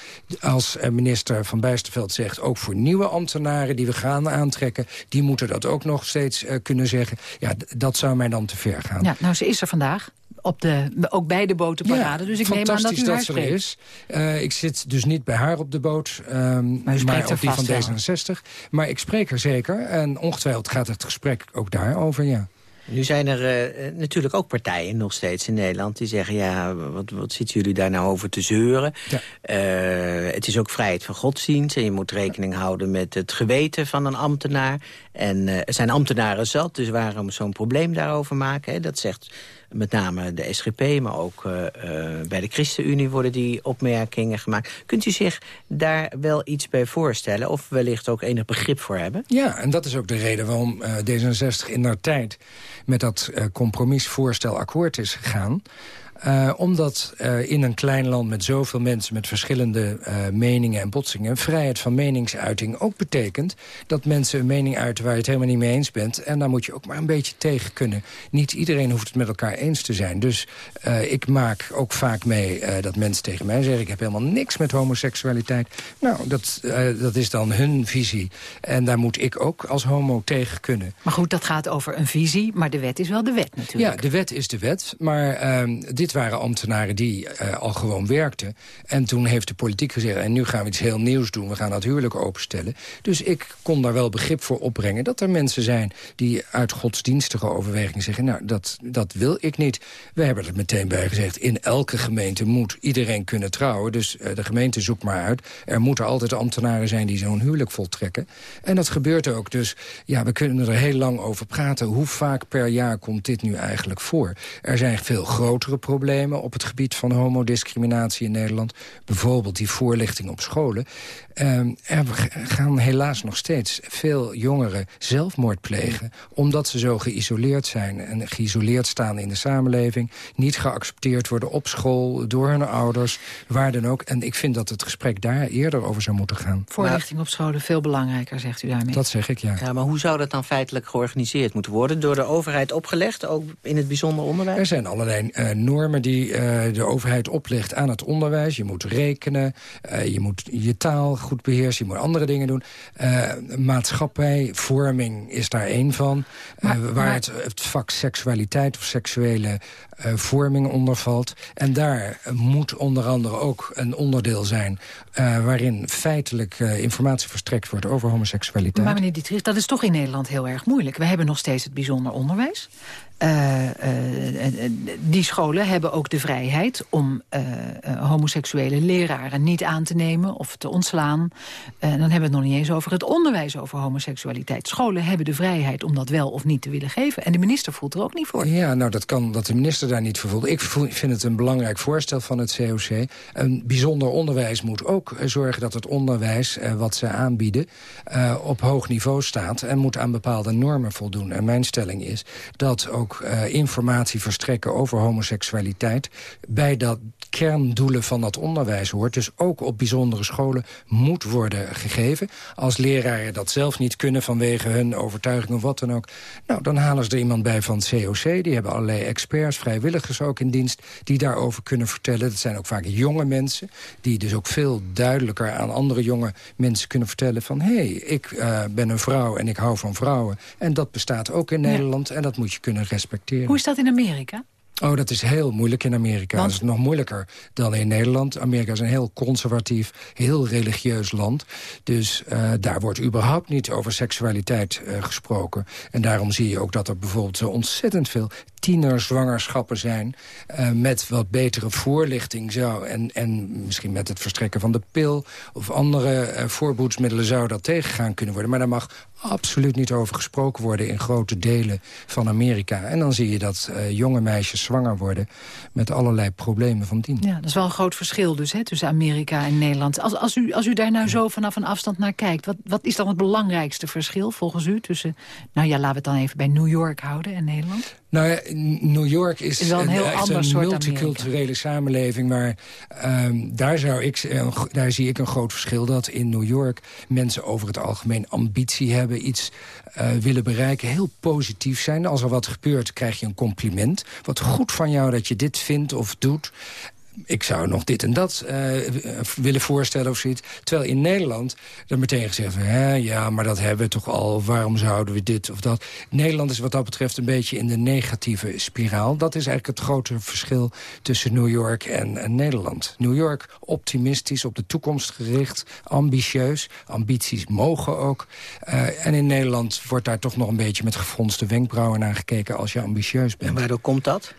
Als eh, minister Van Bijsterveld zegt... ook voor nieuwe ambtenaren die we gaan aantrekken... die moeten dat ook nog steeds uh, kunnen zeggen. Ja, dat zou mij dan te ver gaan. Ja, nou, ze is er vandaag. Op de, ook bij de botenparade. Ja, dus ik neem aan dat u dat er is. Uh, ik zit dus niet bij haar op de boot, um, maar, maar op die van D66. Maar ik spreek er zeker. En ongetwijfeld gaat het gesprek ook daarover, ja. Nu zijn er uh, natuurlijk ook partijen nog steeds in Nederland... die zeggen, ja, wat, wat zitten jullie daar nou over te zeuren? Ja. Uh, het is ook vrijheid van godsdienst... en je moet rekening houden met het geweten van een ambtenaar. En uh, er zijn ambtenaren zat, dus waarom zo'n probleem daarover maken? Hè? Dat zegt met name de SGP, maar ook uh, uh, bij de ChristenUnie worden die opmerkingen gemaakt. Kunt u zich daar wel iets bij voorstellen of wellicht ook enig begrip voor hebben? Ja, en dat is ook de reden waarom uh, D66 in haar tijd met dat compromisvoorstel akkoord is gegaan. Uh, omdat uh, in een klein land met zoveel mensen... met verschillende uh, meningen en botsingen... vrijheid van meningsuiting ook betekent... dat mensen een mening uiten waar je het helemaal niet mee eens bent. En daar moet je ook maar een beetje tegen kunnen. Niet iedereen hoeft het met elkaar eens te zijn. Dus ik maak ook vaak mee dat mensen tegen mij zeggen... ik heb helemaal niks met homoseksualiteit. Nou, dat, dat is dan hun visie. En daar moet ik ook als homo tegen kunnen. Maar goed, dat gaat over een visie, maar de wet is wel de wet natuurlijk. Ja, de wet is de wet, maar ehm, dit waren ambtenaren die uh, al gewoon werkten. En toen heeft de politiek gezegd... en nu gaan we iets heel nieuws doen, we gaan dat huwelijk openstellen. Dus ik kon daar wel begrip voor opbrengen... dat er mensen zijn die uit godsdienstige overwegingen zeggen... nou, dat, dat wil ik niet. We hebben er meteen bij gezegd... in elke gemeente moet iedereen kunnen trouwen. Dus uh, de gemeente zoekt maar uit. Er moeten altijd ambtenaren zijn die zo'n huwelijk voltrekken. En dat gebeurt ook. Dus ja, we kunnen er heel lang over praten. Hoe vaak per jaar komt dit nu eigenlijk voor? Er zijn veel grotere problemen op het gebied van homodiscriminatie in Nederland. Bijvoorbeeld die voorlichting op scholen. Uh, er gaan helaas nog steeds veel jongeren zelfmoord plegen... omdat ze zo geïsoleerd zijn en geïsoleerd staan in de samenleving... niet geaccepteerd worden op school, door hun ouders, waar dan ook. En ik vind dat het gesprek daar eerder over zou moeten gaan. Voorlichting op scholen veel belangrijker, zegt u daarmee. Dat zeg ik, ja. ja. Maar hoe zou dat dan feitelijk georganiseerd moeten worden? Door de overheid opgelegd, ook in het bijzonder onderwijs? Er zijn allerlei uh, normen die die uh, de overheid oplegt aan het onderwijs. Je moet rekenen, uh, je moet je taal goed beheersen, je moet andere dingen doen. Uh, maatschappijvorming is daar één van. Maar, waar maar... het, het, vak seksualiteit of seksuele vorming onder valt. En daar moet onder andere ook een onderdeel zijn... waarin feitelijk informatie verstrekt wordt over homoseksualiteit. Maar meneer Dietrich, dat is toch in Nederland heel erg moeilijk. We hebben nog steeds het bijzonder onderwijs. Die scholen hebben ook de vrijheid om homoseksuele leraren niet aan te nemen of te ontslaan. dan hebben we het nog niet eens over het onderwijs over homoseksualiteit. Scholen hebben de vrijheid om dat wel of niet te willen geven. En de minister voelt er ook niet voor. Ja, nou dat kan dat de minister daar niet voor voelt. Ik vind het een belangrijk voorstel van het COC. Een bijzonder onderwijs moet ook zorgen dat het onderwijs wat ze aanbieden op hoog niveau staat en moet aan bepaalde normen voldoen. En mijn stelling is dat ook uh, informatie verstrekken over homoseksualiteit... bij dat kerndoelen van dat onderwijs hoort. Dus ook op bijzondere scholen moet worden gegeven. Als leraren dat zelf niet kunnen vanwege hun overtuiging of wat dan ook... nou, dan halen ze er iemand bij van het COC. Die hebben allerlei experts, vrijwilligers ook in dienst... die daarover kunnen vertellen. Dat zijn ook vaak jonge mensen... die dus ook veel duidelijker aan andere jonge mensen kunnen vertellen van... hé, hey, ik uh, ben een vrouw en ik hou van vrouwen. En dat bestaat ook in Nederland en dat moet je kunnen respecteren. Hoe is dat in Amerika? Oh, dat is heel moeilijk in Amerika. Dat is nog moeilijker dan in Nederland. Amerika is een heel conservatief, heel religieus land. Dus uh, daar wordt überhaupt niet over seksualiteit uh, gesproken. En daarom zie je ook dat er bijvoorbeeld zo ontzettend veel tienerzwangerschappen zijn... Uh, met wat betere voorlichting zou... En, en misschien met het verstrekken van de pil... of andere uh, voorboedsmiddelen zou dat tegengaan kunnen worden. Maar daar mag absoluut niet over gesproken worden... in grote delen van Amerika. En dan zie je dat uh, jonge meisjes zwanger worden... met allerlei problemen van dien. Ja, dat is wel een groot verschil dus hè, tussen Amerika en Nederland. Als, als, u, als u daar nou zo vanaf een afstand naar kijkt... Wat, wat is dan het belangrijkste verschil volgens u tussen... nou ja, laten we het dan even bij New York houden en Nederland? Nou ja, New York is, is een, heel een multiculturele Amerika. samenleving. Maar um, daar, zou ik, daar zie ik een groot verschil. Dat in New York mensen over het algemeen ambitie hebben. Iets uh, willen bereiken. Heel positief zijn. Als er wat gebeurt krijg je een compliment. Wat goed van jou dat je dit vindt of doet ik zou nog dit en dat uh, willen voorstellen of zoiets. Terwijl in Nederland dan meteen gezegd hè, ja, maar dat hebben we toch al. Waarom zouden we dit of dat? Nederland is wat dat betreft een beetje in de negatieve spiraal. Dat is eigenlijk het grote verschil tussen New York en, en Nederland. New York optimistisch, op de toekomst gericht, ambitieus. Ambities mogen ook. Uh, en in Nederland wordt daar toch nog een beetje met gefronste wenkbrauwen naar gekeken als je ambitieus bent. En waardoor komt dat?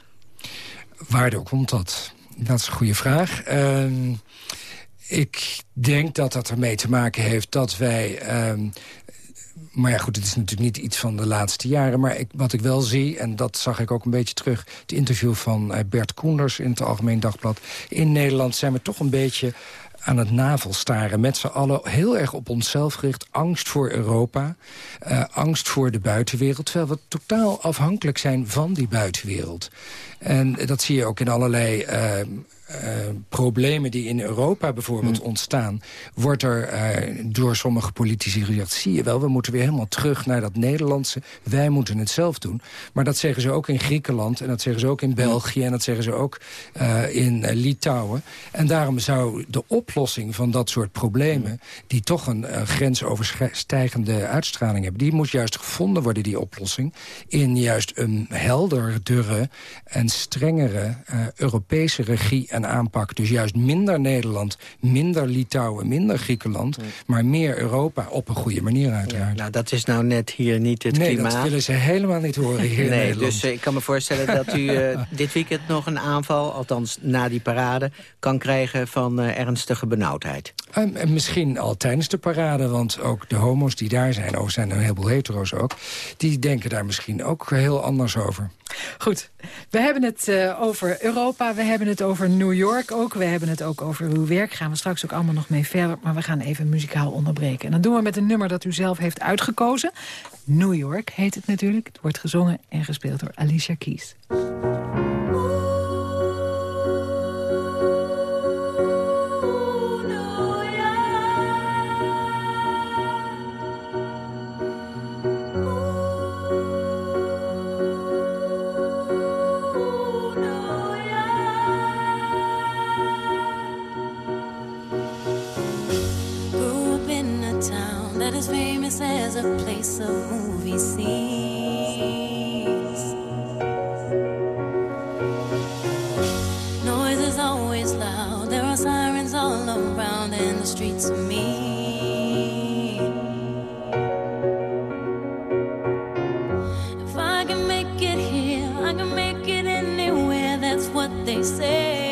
Waardoor komt dat? Dat is een goede vraag. Uh, ik denk dat dat ermee te maken heeft dat wij... Uh, maar ja, goed, het is natuurlijk niet iets van de laatste jaren. Maar ik, wat ik wel zie, en dat zag ik ook een beetje terug... het interview van uh, Bert Koenders in het Algemeen Dagblad... in Nederland zijn we toch een beetje aan het navelstaren. Met z'n allen heel erg op onszelf gericht. Angst voor Europa. Uh, angst voor de buitenwereld. Terwijl we totaal afhankelijk zijn van die buitenwereld. En dat zie je ook in allerlei uh, uh, problemen die in Europa bijvoorbeeld hmm. ontstaan... wordt er uh, door sommige politici gezegd... zie je wel, we moeten weer helemaal terug naar dat Nederlandse. Wij moeten het zelf doen. Maar dat zeggen ze ook in Griekenland en dat zeggen ze ook in België... en dat zeggen ze ook in Litouwen. En daarom zou de oplossing van dat soort problemen... die toch een grensoverstijgende uitstraling hebben... die moet juist gevonden worden, die oplossing... in juist een helderdere en strengere Europese regie en aanpak. Dus juist minder Nederland, minder Litouwen, minder Griekenland... maar meer Europa op een goede manier uiteraard. nou, dat is nou net hier niet het nee, klimaat. Nee, dat willen ze helemaal niet horen hier nee, in Nederland. Dus uh, ik kan me voorstellen dat u uh, dit weekend nog een aanval... althans na die parade, kan krijgen van uh, ernstige benauwdheid. Um, en misschien al tijdens de parade, want ook de homo's die daar zijn... of zijn een heleboel hetero's ook... die denken daar misschien ook heel anders over. Goed, we hebben het uh, over Europa, we hebben het over New York ook. We hebben het ook over uw werk, gaan we straks ook allemaal nog mee verder. Maar we gaan even muzikaal onderbreken. En dat doen we met een nummer dat u zelf heeft uitgekozen. New York heet het natuurlijk. Het wordt gezongen en gespeeld door Alicia Keys. A place of movie scenes. Noise is always loud, there are sirens all around, and the streets are mean. If I can make it here, I can make it anywhere, that's what they say.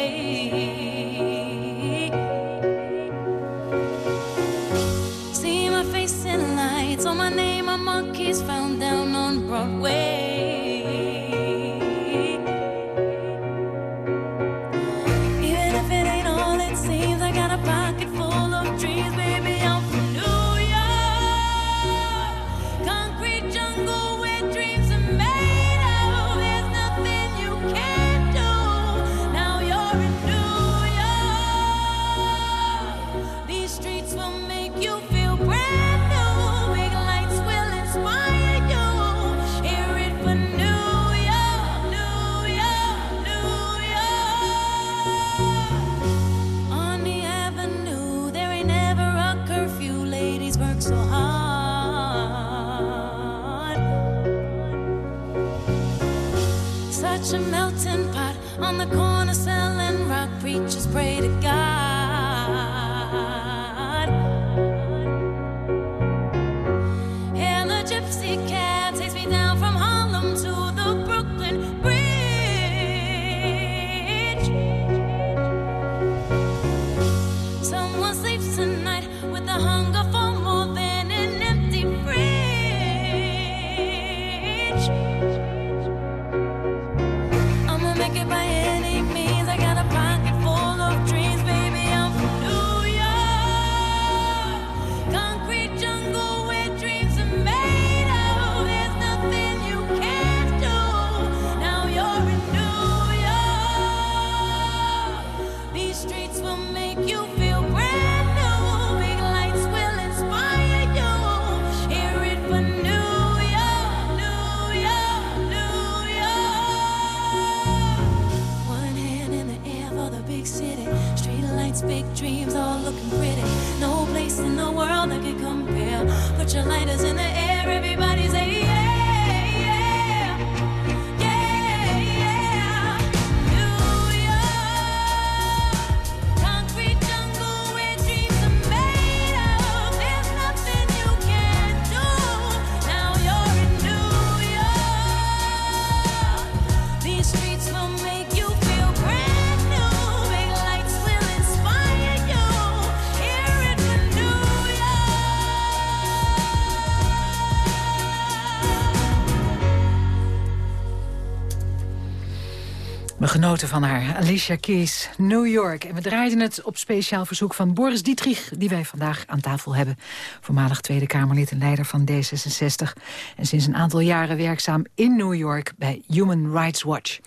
Van haar, Alicia Keys, New York. En we draaiden het op speciaal verzoek van Boris Dietrich... die wij vandaag aan tafel hebben. Voormalig Tweede Kamerlid en leider van D66. En sinds een aantal jaren werkzaam in New York bij Human Rights Watch.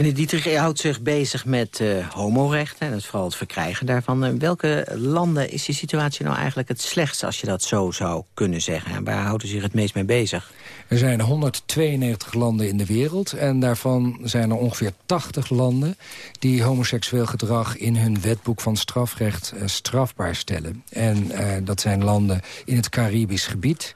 Meneer Dietrich houdt zich bezig met eh, homorechten... en het, vooral het verkrijgen daarvan. In welke landen is die situatie nou eigenlijk het slechtst... als je dat zo zou kunnen zeggen? En waar houdt u zich het meest mee bezig? Er zijn 192 landen in de wereld en daarvan zijn er ongeveer 80 landen die homoseksueel gedrag in hun wetboek van strafrecht eh, strafbaar stellen. En eh, dat zijn landen in het Caribisch gebied,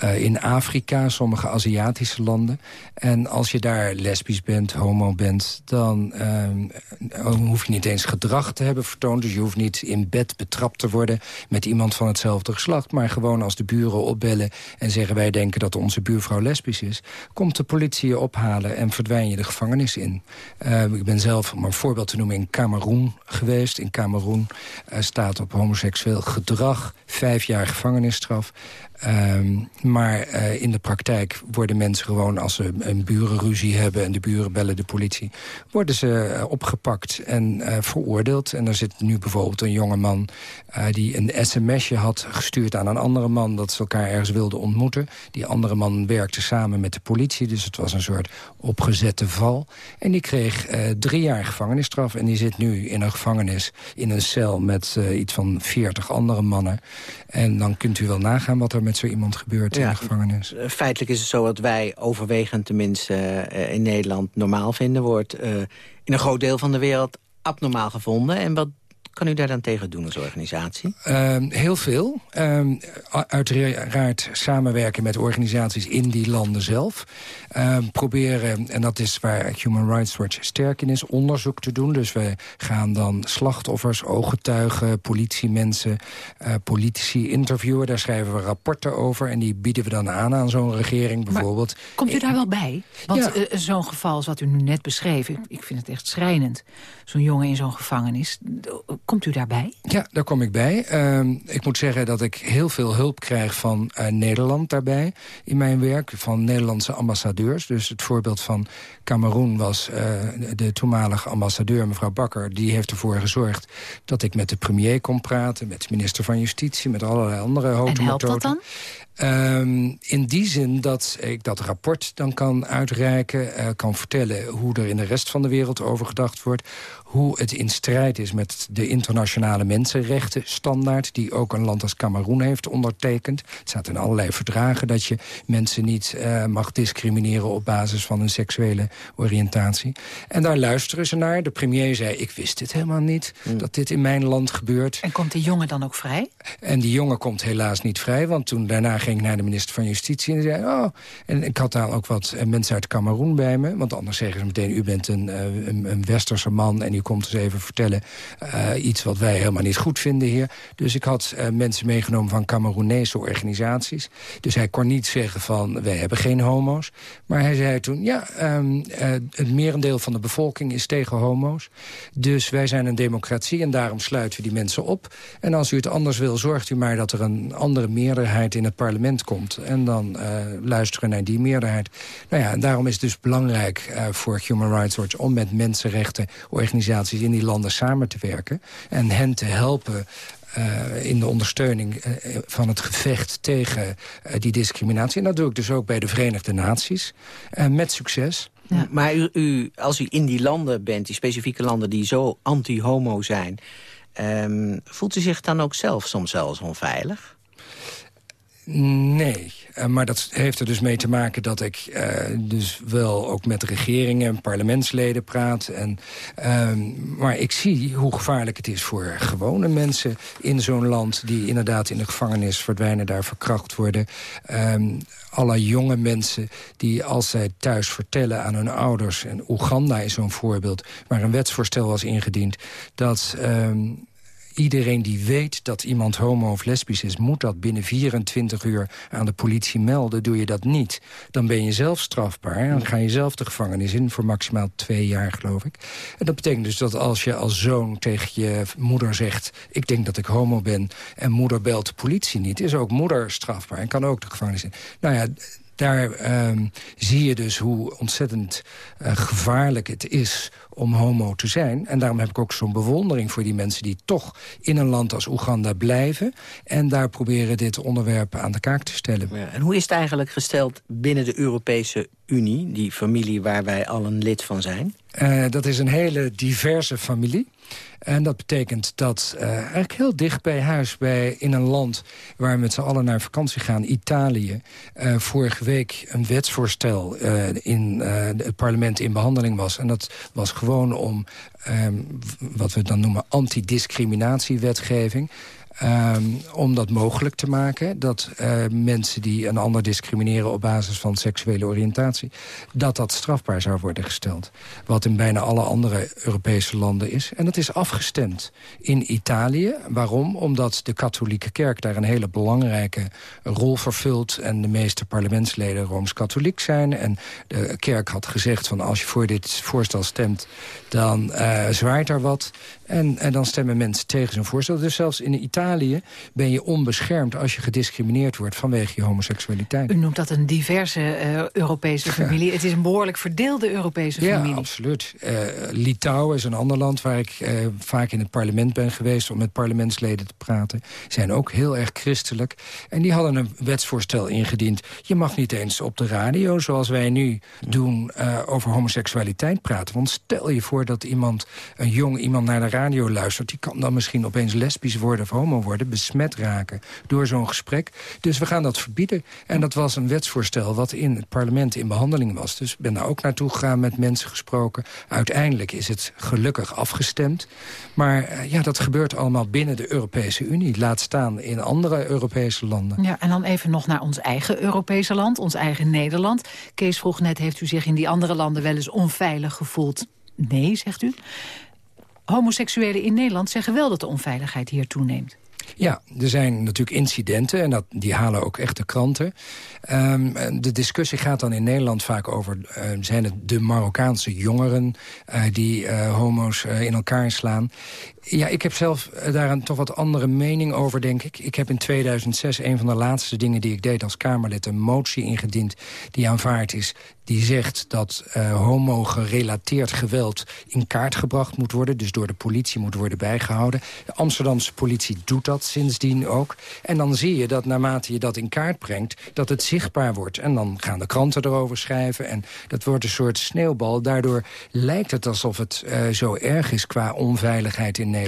eh, in Afrika, sommige Aziatische landen. En als je daar lesbisch bent, homo bent... dan eh, hoef je niet eens gedrag te hebben vertoond. Dus je hoeft niet in bed betrapt te worden met iemand van hetzelfde geslacht. Maar gewoon als de buren opbellen en zeggen... wij denken dat onze buurvrouw lesbisch is... komt de politie je ophalen en verdwijn je de gevangenis in. Eh, ik ben zelf, om een voorbeeld te noemen, in Cameroen geweest. In Cameroen staat op homoseksueel gedrag vijf jaar gevangenisstraf. Ehm, maar uh, in de praktijk worden mensen gewoon, als ze een burenruzie hebben... en de buren bellen de politie, worden ze uh, opgepakt en uh, veroordeeld. En er zit nu bijvoorbeeld een jonge man die een sms'je had gestuurd aan een andere man... dat ze elkaar ergens wilden ontmoeten. Die andere man werkte samen met de politie, dus het was een soort opgezette val. En die kreeg drie jaar gevangenisstraf en die zit nu in een gevangenis... in een cel met iets van veertig andere mannen. En dan kunt u wel nagaan wat er met zo iemand gebeurt ja, in de gevangenis. Feitelijk is het zo dat wij overwegend tenminste uh, in Nederland normaal vinden... wordt uh, in een groot deel van de wereld abnormaal gevonden. En wat kan u daar dan tegen doen als organisatie? Ehm, heel veel. Ehm, uiteraard samenwerken met organisaties in die landen zelf. Ehm, proberen, en dat is waar Human Rights Watch sterk in is, onderzoek te doen. Dus we gaan dan slachtoffers, ooggetuigen, politiemensen, eh, politici interviewen. Daar schrijven we rapporten over en die bieden we dan aan aan zo'n regering bijvoorbeeld. Komt u daar wel bij? Want Ja. eh, zo'n geval als wat u nu net beschreef... ik, ik vind het echt schrijnend. Zo'n jongen in zo'n gevangenis. Komt u daarbij? Ja, daar kom ik bij. Ehm, ik moet zeggen dat ik heel veel hulp krijg van eh, Nederland daarbij in mijn werk. Van Nederlandse ambassadeurs. Dus het voorbeeld van Cameroen was eh, de toenmalige ambassadeur, mevrouw Bakker. Die heeft ervoor gezorgd dat ik met de premier kon praten. Met de minister van Justitie, met allerlei andere hoge En helpt dat dan? Ehm, in die zin dat ik dat rapport dan kan uitreiken... eh, kan vertellen hoe er in de rest van de wereld over gedacht wordt... hoe het in strijd is met de internationale mensenrechten standaard... die ook een land als Cameroen heeft ondertekend. Het staat in allerlei verdragen dat je mensen niet eh, mag discrimineren... op basis van hun seksuele oriëntatie. En daar luisteren ze naar. De premier zei, ik wist dit helemaal niet, dat dit in mijn land gebeurt. En komt die jongen dan ook vrij? En die jongen komt helaas niet vrij, want toen daarna ging ik naar de minister van Justitie... en zei, oh, en ik had daar ook wat eh, mensen uit Cameroen bij me... want anders zeggen ze meteen, u bent een, eh, een, een westerse man... en komt eens even vertellen eh, iets wat wij helemaal niet goed vinden hier. Dus ik had eh, mensen meegenomen van Cameroenese organisaties. Dus hij kon niet zeggen van, wij hebben geen homo's. Maar hij zei toen, ja, ehm, eh, het merendeel van de bevolking is tegen homo's. Dus wij zijn een democratie en daarom sluiten we die mensen op. En als u het anders wil, zorgt u maar dat er een andere meerderheid in het parlement komt. En dan luisteren naar die meerderheid. Nou ja, en daarom is het dus belangrijk voor Human Rights Watch... om met in die landen samen te werken. En hen te helpen eh, in de ondersteuning eh, van het gevecht tegen eh, die discriminatie. En dat doe ik dus ook bij de Verenigde Naties. Eh, met succes. Ja. Maar u, u, als u in die landen bent, die specifieke landen die zo anti-homo zijn... ehm, voelt u zich dan ook zelf soms zelfs onveilig? Nee, eh, maar dat heeft er dus mee te maken dat ik eh, dus wel ook met regeringen en parlementsleden praat. En, ehm, maar ik zie hoe gevaarlijk het is voor gewone mensen in zo'n land... die inderdaad in de gevangenis verdwijnen, daar verkracht worden. Ehm, alle jonge mensen die als zij thuis vertellen aan hun ouders... en Oeganda is zo'n voorbeeld, waar een wetsvoorstel was ingediend... dat... ehm, Iedereen die weet dat iemand homo of lesbisch is... moet dat binnen 24 uur aan de politie melden. Doe je dat niet, dan ben je zelf strafbaar. Dan ga je zelf de gevangenis in voor maximaal twee jaar, geloof ik. En dat betekent dus dat als je als zoon tegen je moeder zegt... ik denk dat ik homo ben en moeder belt de politie niet... is ook moeder strafbaar en kan ook de gevangenis in. Nou ja, daar ehm, zie je dus hoe ontzettend eh, gevaarlijk het is om homo te zijn. En daarom heb ik ook zo'n bewondering voor die mensen... die toch in een land als Oeganda blijven... en daar proberen dit onderwerp aan de kaak te stellen. Ja, en hoe is het eigenlijk gesteld binnen de Europese Unie... die familie waar wij al een lid van zijn? Eh, dat is een hele diverse familie. En dat betekent dat eh, eigenlijk heel dicht bij huis... Bij, in een land waar we met z'n allen naar vakantie gaan, Italië... eh, vorige week een wetsvoorstel eh, in het parlement in behandeling was. En dat was gewoon om ehm, wat we dan noemen antidiscriminatiewetgeving... Um, om dat mogelijk te maken. Dat uh, mensen die een ander discrimineren op basis van seksuele oriëntatie... dat dat strafbaar zou worden gesteld. Wat in bijna alle andere Europese landen is. En dat is afgestemd in Italië. Waarom? Omdat de katholieke kerk daar een hele belangrijke rol vervult... en de meeste parlementsleden Rooms-Katholiek zijn. En de kerk had gezegd van als je voor dit voorstel stemt... dan uh, zwaait er wat. En, en dan stemmen mensen tegen zo'n voorstel. Dus zelfs in Italië ben je onbeschermd als je gediscrimineerd wordt vanwege je homoseksualiteit. U noemt dat een diverse uh, Europese familie. Ja. Het is een behoorlijk verdeelde Europese ja, familie. Ja, absoluut. Uh, Litouwen is een ander land waar ik vaak in het parlement ben geweest... om met parlementsleden te praten. Zijn ook heel erg christelijk. En die hadden een wetsvoorstel ingediend. Je mag niet eens op de radio, zoals wij nu doen... over homoseksualiteit praten. Want stel je voor dat iemand, een jong iemand naar de radio luistert... die kan dan misschien opeens lesbisch worden of homo worden, besmet raken door zo'n gesprek. Dus we gaan dat verbieden. En dat was een wetsvoorstel wat in het parlement in behandeling was. Dus ik ben daar ook naartoe gegaan, met mensen gesproken. Uiteindelijk is het gelukkig afgestemd. Maar eh, ja, dat gebeurt allemaal binnen de Europese Unie. Laat staan in andere Europese landen. Ja, en dan even nog naar ons eigen Europese land, ons eigen Nederland. Kees vroeg net, heeft u zich in die andere landen wel eens onveilig gevoeld? Nee, zegt u. Homoseksuelen in Nederland zeggen wel dat de onveiligheid hier toeneemt. Ja, er zijn natuurlijk incidenten en dat, die halen ook echt de kranten. Um, de discussie gaat dan in Nederland vaak over... Uh, zijn het de Marokkaanse jongeren uh, die uh, homo's in elkaar slaan? Ja, ik heb zelf daar een toch wat andere mening over, denk ik. Ik heb in 2006 een van de laatste dingen die ik deed als Kamerlid... een motie ingediend die aanvaard is die zegt dat uh, homo-gerelateerd geweld in kaart gebracht moet worden. Dus door de politie moet worden bijgehouden. De Amsterdamse politie doet dat sindsdien ook. En dan zie je dat naarmate je dat in kaart brengt... dat het zichtbaar wordt. En dan gaan de kranten erover schrijven. En dat wordt een soort sneeuwbal. Daardoor lijkt het alsof het uh, zo erg is qua onveiligheid in Nederland.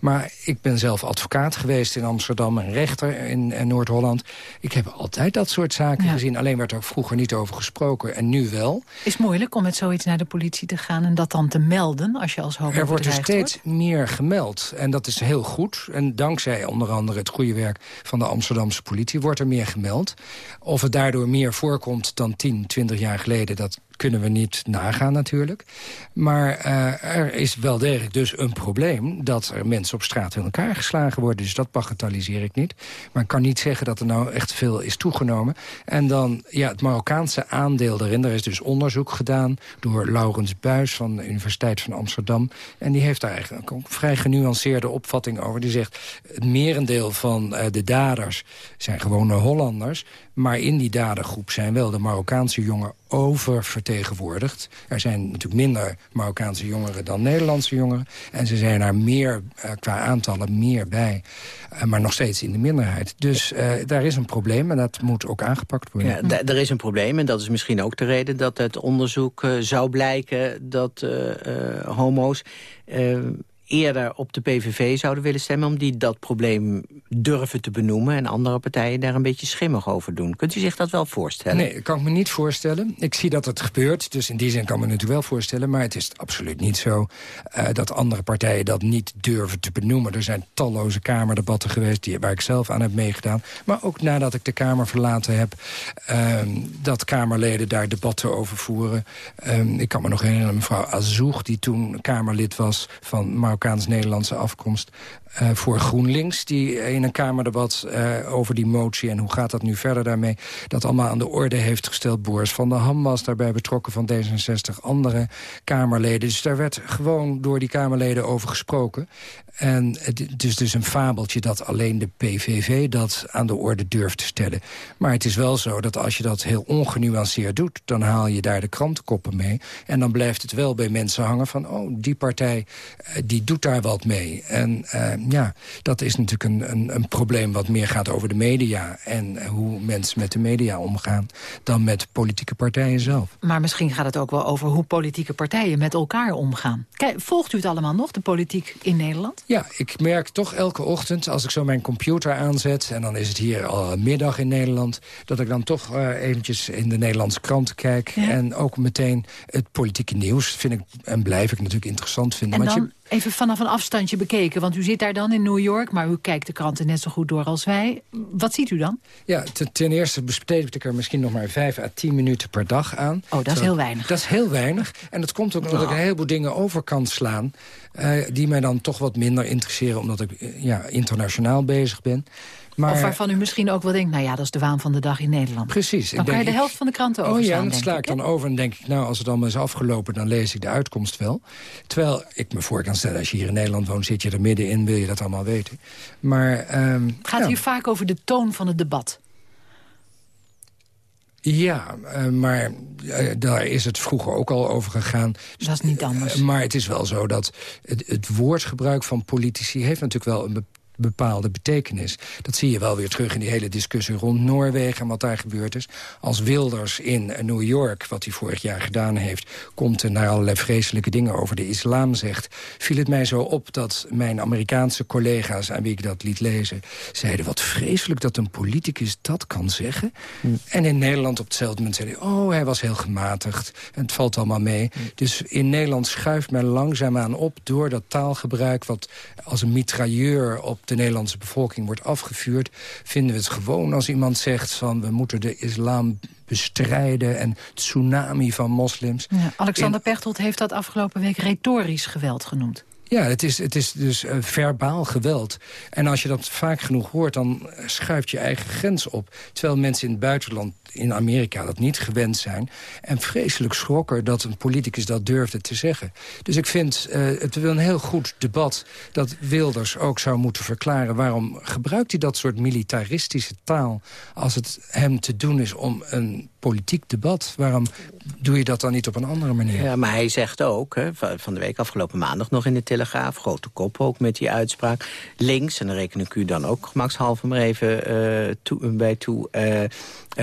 Maar ik ben zelf advocaat geweest in Amsterdam... en rechter in, in Noord-Holland. Ik heb altijd dat soort zaken ja. gezien. Alleen werd er vroeger niet over gesproken en nu wel. Is moeilijk om met zoiets naar de politie te gaan... en dat dan te melden als je als homo Er wordt er steeds meer gemeld. En dat is heel goed. En dankzij onder andere het goede werk van de Amsterdamse politie... wordt er meer gemeld. Of het daardoor meer voorkomt dan 10, 20 jaar geleden... dat kunnen we niet nagaan natuurlijk. Maar uh, er is wel degelijk dus een probleem... dat er mensen op straat in elkaar geslagen worden. Dus dat bagatelliseer ik niet. Maar ik kan niet zeggen dat er nou echt veel is toegenomen. En dan ja, het Marokkaanse aandeel erin. Er is dus onderzoek gedaan door Laurens Buis... van de Universiteit van Amsterdam. En die heeft daar eigenlijk een vrij genuanceerde opvatting over. Die zegt, het merendeel van uh, de daders zijn gewone Hollanders... maar in die dadergroep zijn wel de Marokkaanse jongen oververtegenwoordigd. Er zijn natuurlijk minder Marokkaanse jongeren dan Nederlandse jongeren. En ze zijn er meer, uh, qua aantallen, meer bij. Uh, maar nog steeds in de minderheid. Dus uh, daar is een probleem en dat moet ook aangepakt worden. Ja, er is een probleem en dat is misschien ook de reden... dat uit onderzoek zou blijken dat homo's eerder op de PVV zouden willen stemmen... om die dat probleem durven te benoemen... en andere partijen daar een beetje schimmig over doen. Kunt u zich dat wel voorstellen? Nee, kan me niet voorstellen. Ik zie dat het gebeurt, dus in die zin kan ik me natuurlijk wel voorstellen... maar het is absoluut niet zo uh, dat andere partijen dat niet durven te benoemen. Er zijn talloze Kamerdebatten geweest die, waar ik zelf aan heb meegedaan. Maar ook nadat ik de Kamer verlaten heb... Uh, dat Kamerleden daar debatten over voeren. Uh, ik kan me nog herinneren, mevrouw Azoug, die toen Kamerlid was van Marokkaans-Nederlandse afkomst... Uh, voor GroenLinks, die in een Kamerdebat uh, over die motie... en hoe gaat dat nu verder daarmee, dat allemaal aan de orde heeft gesteld. Boris van der Ham was daarbij betrokken van D66, andere Kamerleden. Dus daar werd gewoon door die Kamerleden over gesproken. En het is dus een fabeltje dat alleen de PVV dat aan de orde durft te stellen. Maar het is wel zo dat als je dat heel ongenuanceerd doet... dan haal je daar de krantenkoppen mee. En dan blijft het wel bij mensen hangen van... oh, die partij die doet daar wat mee. En ja, dat is natuurlijk een, een, een, probleem wat meer gaat over de media... en hoe mensen met de media omgaan... dan met politieke partijen zelf. Maar misschien gaat het ook wel over hoe politieke partijen met elkaar omgaan. Kijk, volgt u het allemaal nog, de politiek in Nederland? Ja, ik merk toch elke ochtend als ik zo mijn computer aanzet... en dan is het hier al middag in Nederland... dat ik dan toch uh, eventjes in de Nederlandse kranten kijk... Ja. en ook meteen het politieke nieuws vind ik en blijf ik natuurlijk interessant vinden. En dan want je... even vanaf een afstandje bekeken, want u zit daar dan in New York... maar u kijkt de kranten net zo goed door als wij. Wat ziet u dan? Ja, ten, eerste besteed ik er misschien nog maar vijf à tien minuten per dag aan. Oh, dat is heel weinig. Dat is heel weinig. En dat komt ook omdat ik een heleboel dingen over kan slaan... Uh, die mij dan toch wat minder interesseren... omdat ik uh, ja, internationaal bezig ben. Maar, of waarvan u misschien ook wel denkt... nou ja, dat is de waan van de dag in Nederland. Precies. Dan kan je de helft van de kranten over Oh ja, dat sla ik dan over en denk ik... nou, als het allemaal is afgelopen, dan lees ik de uitkomst wel. Terwijl ik me voor kan stellen, als je hier in Nederland woont... zit je er middenin, wil je dat allemaal weten. Maar, um, Gaat ja. hier vaak over de toon van het debat? Ja, uh, maar uh, daar is het vroeger ook al over gegaan. Dat is niet anders. Uh, maar het is wel zo dat het, het woordgebruik van politici... heeft natuurlijk wel een bepaalde betekenis. Dat zie je wel weer terug in die hele discussie rond Noorwegen... en wat daar gebeurd is. Als Wilders in New York, wat hij vorig jaar gedaan heeft... komt en naar allerlei vreselijke dingen over de islam zegt... viel het mij zo op dat mijn Amerikaanse collega's... aan wie ik dat liet lezen, zeiden... wat vreselijk dat een politicus dat kan zeggen. En in Nederland op hetzelfde moment zeiden... oh, hij was heel gematigd en het valt allemaal mee. Dus in Nederland schuift men langzaamaan op... door dat taalgebruik wat als een mitrailleur... op de Nederlandse bevolking wordt afgevuurd... vinden we het gewoon als iemand zegt van... we moeten de islam bestrijden en tsunami van moslims. Ja, Alexander Pechtold heeft dat afgelopen week retorisch geweld genoemd. Ja, het is, het is dus uh, verbaal geweld. En als je dat vaak genoeg hoort, dan schuift je eigen grens op. Terwijl mensen in het buitenland, in Amerika, dat niet gewend zijn. En vreselijk schrokken dat een politicus dat durfde te zeggen. Dus ik vind uh, het wel een heel goed debat dat Wilders ook zou moeten verklaren... waarom gebruikt hij dat soort militaristische taal... als het hem te doen is om een politiek debat. Waarom doe je dat dan niet op een andere manier? Ja, maar hij zegt ook, hè, van de week afgelopen maandag nog in de Telegraaf... grote kop ook met die uitspraak. Links, en dan reken ik u dan ook gemakshalve maar even uh, toe, bij toe... Uh,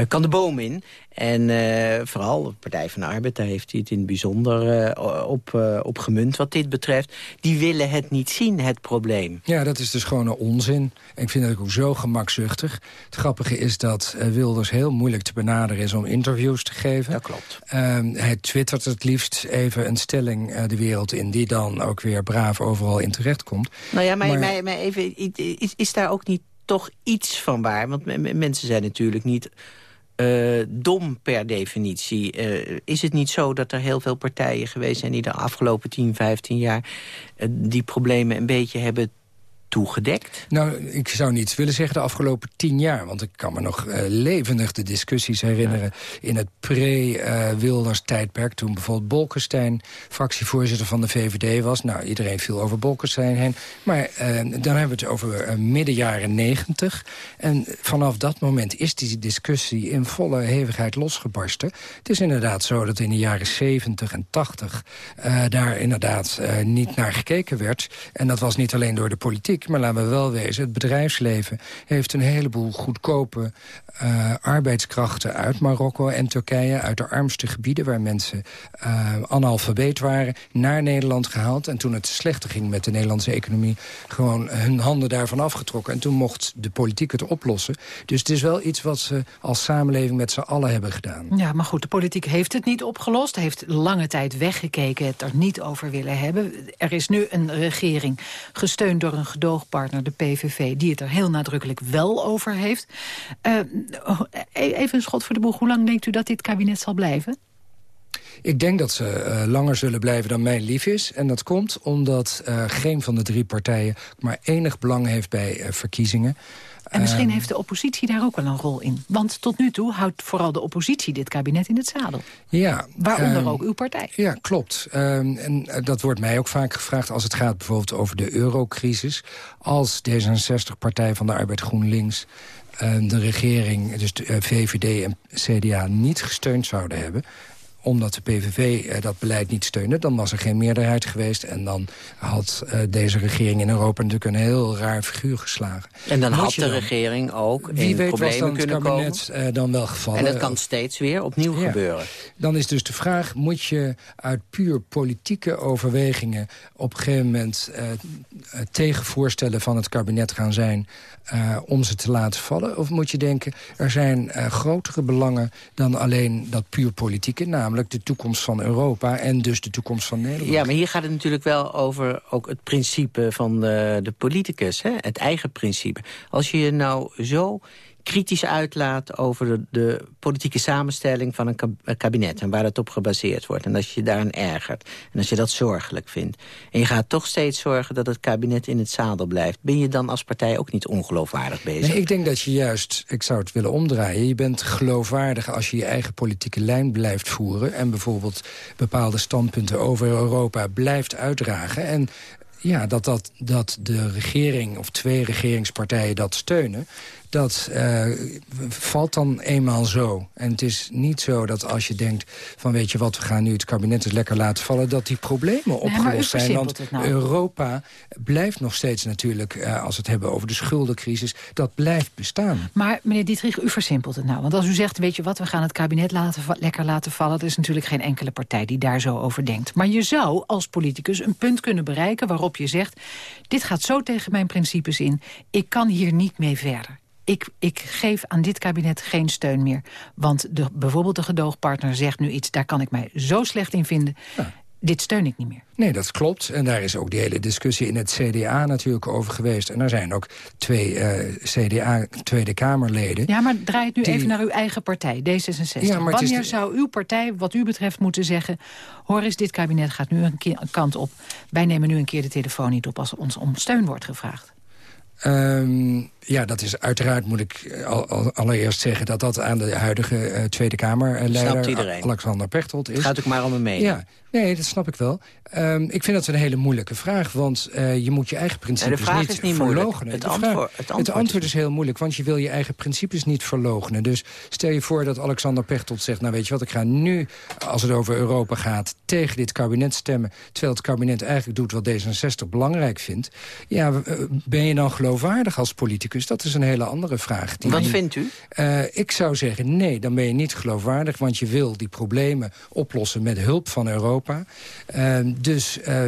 kan de in. En uh, vooral de Partij van de Arbeid, daar heeft hij het in het bijzonder uh, op, uh, op gemunt wat dit betreft. Die willen het niet zien, het probleem. Ja, dat is dus gewoon een onzin. En ik vind het ook zo gemakzuchtig. Het grappige is dat Wilders heel moeilijk te benaderen is om interviews te geven. Dat klopt. Ehm, hij twittert het liefst even een stelling de wereld in... die dan ook weer braaf overal in terecht komt. Nou ja, maar, maar... maar, maar even, is, is daar ook niet toch iets van waar? Want mensen zijn natuurlijk niet uh, dom per definitie. Uh, is het niet zo dat er heel veel partijen geweest zijn... die de afgelopen 10, 15 jaar uh, die problemen een beetje hebben toegedekt? Nou, ik zou niet willen zeggen de afgelopen tien jaar. Want ik kan me nog uh, levendig de discussies herinneren... Ja. in het pre-Wilders-tijdperk. Toen bijvoorbeeld Bolkestein fractievoorzitter van de VVD was. Nou, iedereen viel over Bolkestein heen. Maar uh, dan hebben we het over uh, midden jaren negentig. En vanaf dat moment is die discussie in volle hevigheid losgebarsten. Het is inderdaad zo dat in de jaren 70 en 80... daar inderdaad niet naar gekeken werd. En dat was niet alleen door de politiek maar laten we wel wezen... het bedrijfsleven heeft een heleboel goedkope uh, arbeidskrachten uit Marokko en Turkije... uit de armste gebieden waar mensen uh, analfabeet waren... naar Nederland gehaald. En toen het slechter ging met de Nederlandse economie... gewoon hun handen daarvan afgetrokken. En toen mocht de politiek het oplossen. Dus het is wel iets wat ze als samenleving met z'n allen hebben gedaan. Ja, maar goed, de politiek heeft het niet opgelost. Heeft lange tijd weggekeken, het er niet over willen hebben. Er is nu een regering gesteund door een de PVV... die het er heel nadrukkelijk wel over heeft. Uh, even een schot voor de boeg. Hoe lang denkt u dat dit kabinet zal blijven? Ik denk dat ze uh, langer zullen blijven dan mij lief is. En dat komt omdat uh, geen van de drie partijen... maar enig belang heeft bij verkiezingen. En misschien heeft de oppositie daar ook wel een rol in. Want tot nu toe houdt vooral de oppositie dit kabinet in het zadel. Ja. Waaronder um, ook uw partij. Ja, klopt. Um, en dat wordt mij ook vaak gevraagd als het gaat bijvoorbeeld over de eurocrisis. Als D66, Partij van de Arbeid GroenLinks de regering, dus de VVD en CDA, niet gesteund zouden hebben omdat de PVV uh, dat beleid niet steunde... dan was er geen meerderheid geweest. En dan had uh, deze regering in Europa natuurlijk een heel raar figuur geslagen. En dan had de dan, regering ook wie weet problemen was dan kunnen het kabinet, komen. Uh, dan wel gevallen. En dat kan steeds weer opnieuw ja. gebeuren. Dan is dus de vraag, moet je uit puur politieke overwegingen... op een gegeven moment tegenvoorstellen van het kabinet gaan zijn... om ze te laten vallen? Of moet je denken, er zijn grotere belangen dan alleen dat puur politieke... namelijk namelijk de toekomst van Europa en dus de toekomst van Nederland. Ja, maar hier gaat het natuurlijk wel over ook het principe van de, de politicus, hè? het eigen principe. Als je je nou zo kritisch uitlaat over de, politieke samenstelling van een kabinet... en waar het op gebaseerd wordt. En als je daaraan ergert. En als je dat zorgelijk vindt. En je gaat toch steeds zorgen dat het kabinet in het zadel blijft. Ben je dan als partij ook niet ongeloofwaardig bezig? Nee, ik denk dat je juist, ik zou het willen omdraaien... je bent geloofwaardig als je je eigen politieke lijn blijft voeren... en bijvoorbeeld bepaalde standpunten over Europa blijft uitdragen... en ja, dat, dat, dat de regering of twee regeringspartijen dat steunen dat uh, valt dan eenmaal zo. En het is niet zo dat als je denkt van weet je wat, we gaan nu het kabinet eens lekker laten vallen, dat die problemen opgelost zijn. Want nou. Europa blijft nog steeds natuurlijk, uh, als we het hebben over de schuldencrisis, dat blijft bestaan. Maar meneer Dietrich, u versimpelt het nou. Want als u zegt, weet je wat, we gaan het kabinet laten, lekker laten vallen, er is natuurlijk geen enkele partij die daar zo over denkt. Maar je zou als politicus een punt kunnen bereiken waarop je zegt, dit gaat zo tegen mijn principes in, ik kan hier niet mee verder ik, ik geef aan dit kabinet geen steun meer. Want de, bijvoorbeeld de gedoogpartner zegt nu iets... daar kan ik mij zo slecht in vinden. Dit steun ik niet meer. Nee, dat klopt. En daar is ook die hele discussie in het CDA natuurlijk over geweest. En er zijn ook twee uh, CDA Tweede Kamerleden. Ja, maar draai het nu even naar uw eigen partij, D66. Ja, Wanneer zou uw partij wat u betreft moeten zeggen... hoor eens, dit kabinet gaat nu een, keer, een kant op. Wij nemen nu een keer de telefoon niet op als ons om steun wordt gevraagd. Um, ja, dat is uiteraard, moet ik eh, al, allereerst zeggen... dat dat aan de huidige uh, Tweede Kamerleider Alexander Pechtold is. Het gaat ook maar om een mening. Ja, nee, dat snap ik wel. Um, ik vind dat een hele moeilijke vraag, want uh, je moet je eigen principes niet, is niet verloochenen. Het, antwoord, het, het antwoord is heel moeilijk, want je wil je eigen principes niet verloochenen. Dus stel je voor dat Alexander Pechtold zegt... nou weet je wat, ik ga nu, als het over Europa gaat... tegen dit kabinet stemmen, terwijl het kabinet eigenlijk doet... wat D66 belangrijk vindt. Ja, ben je dan geloofwaardig als politicus? Dat is een hele andere vraag. Die Wat vindt u? Uh, ik zou zeggen, nee, dan ben je niet geloofwaardig... want je wil die problemen oplossen met hulp van Europa. Uh, dus uh,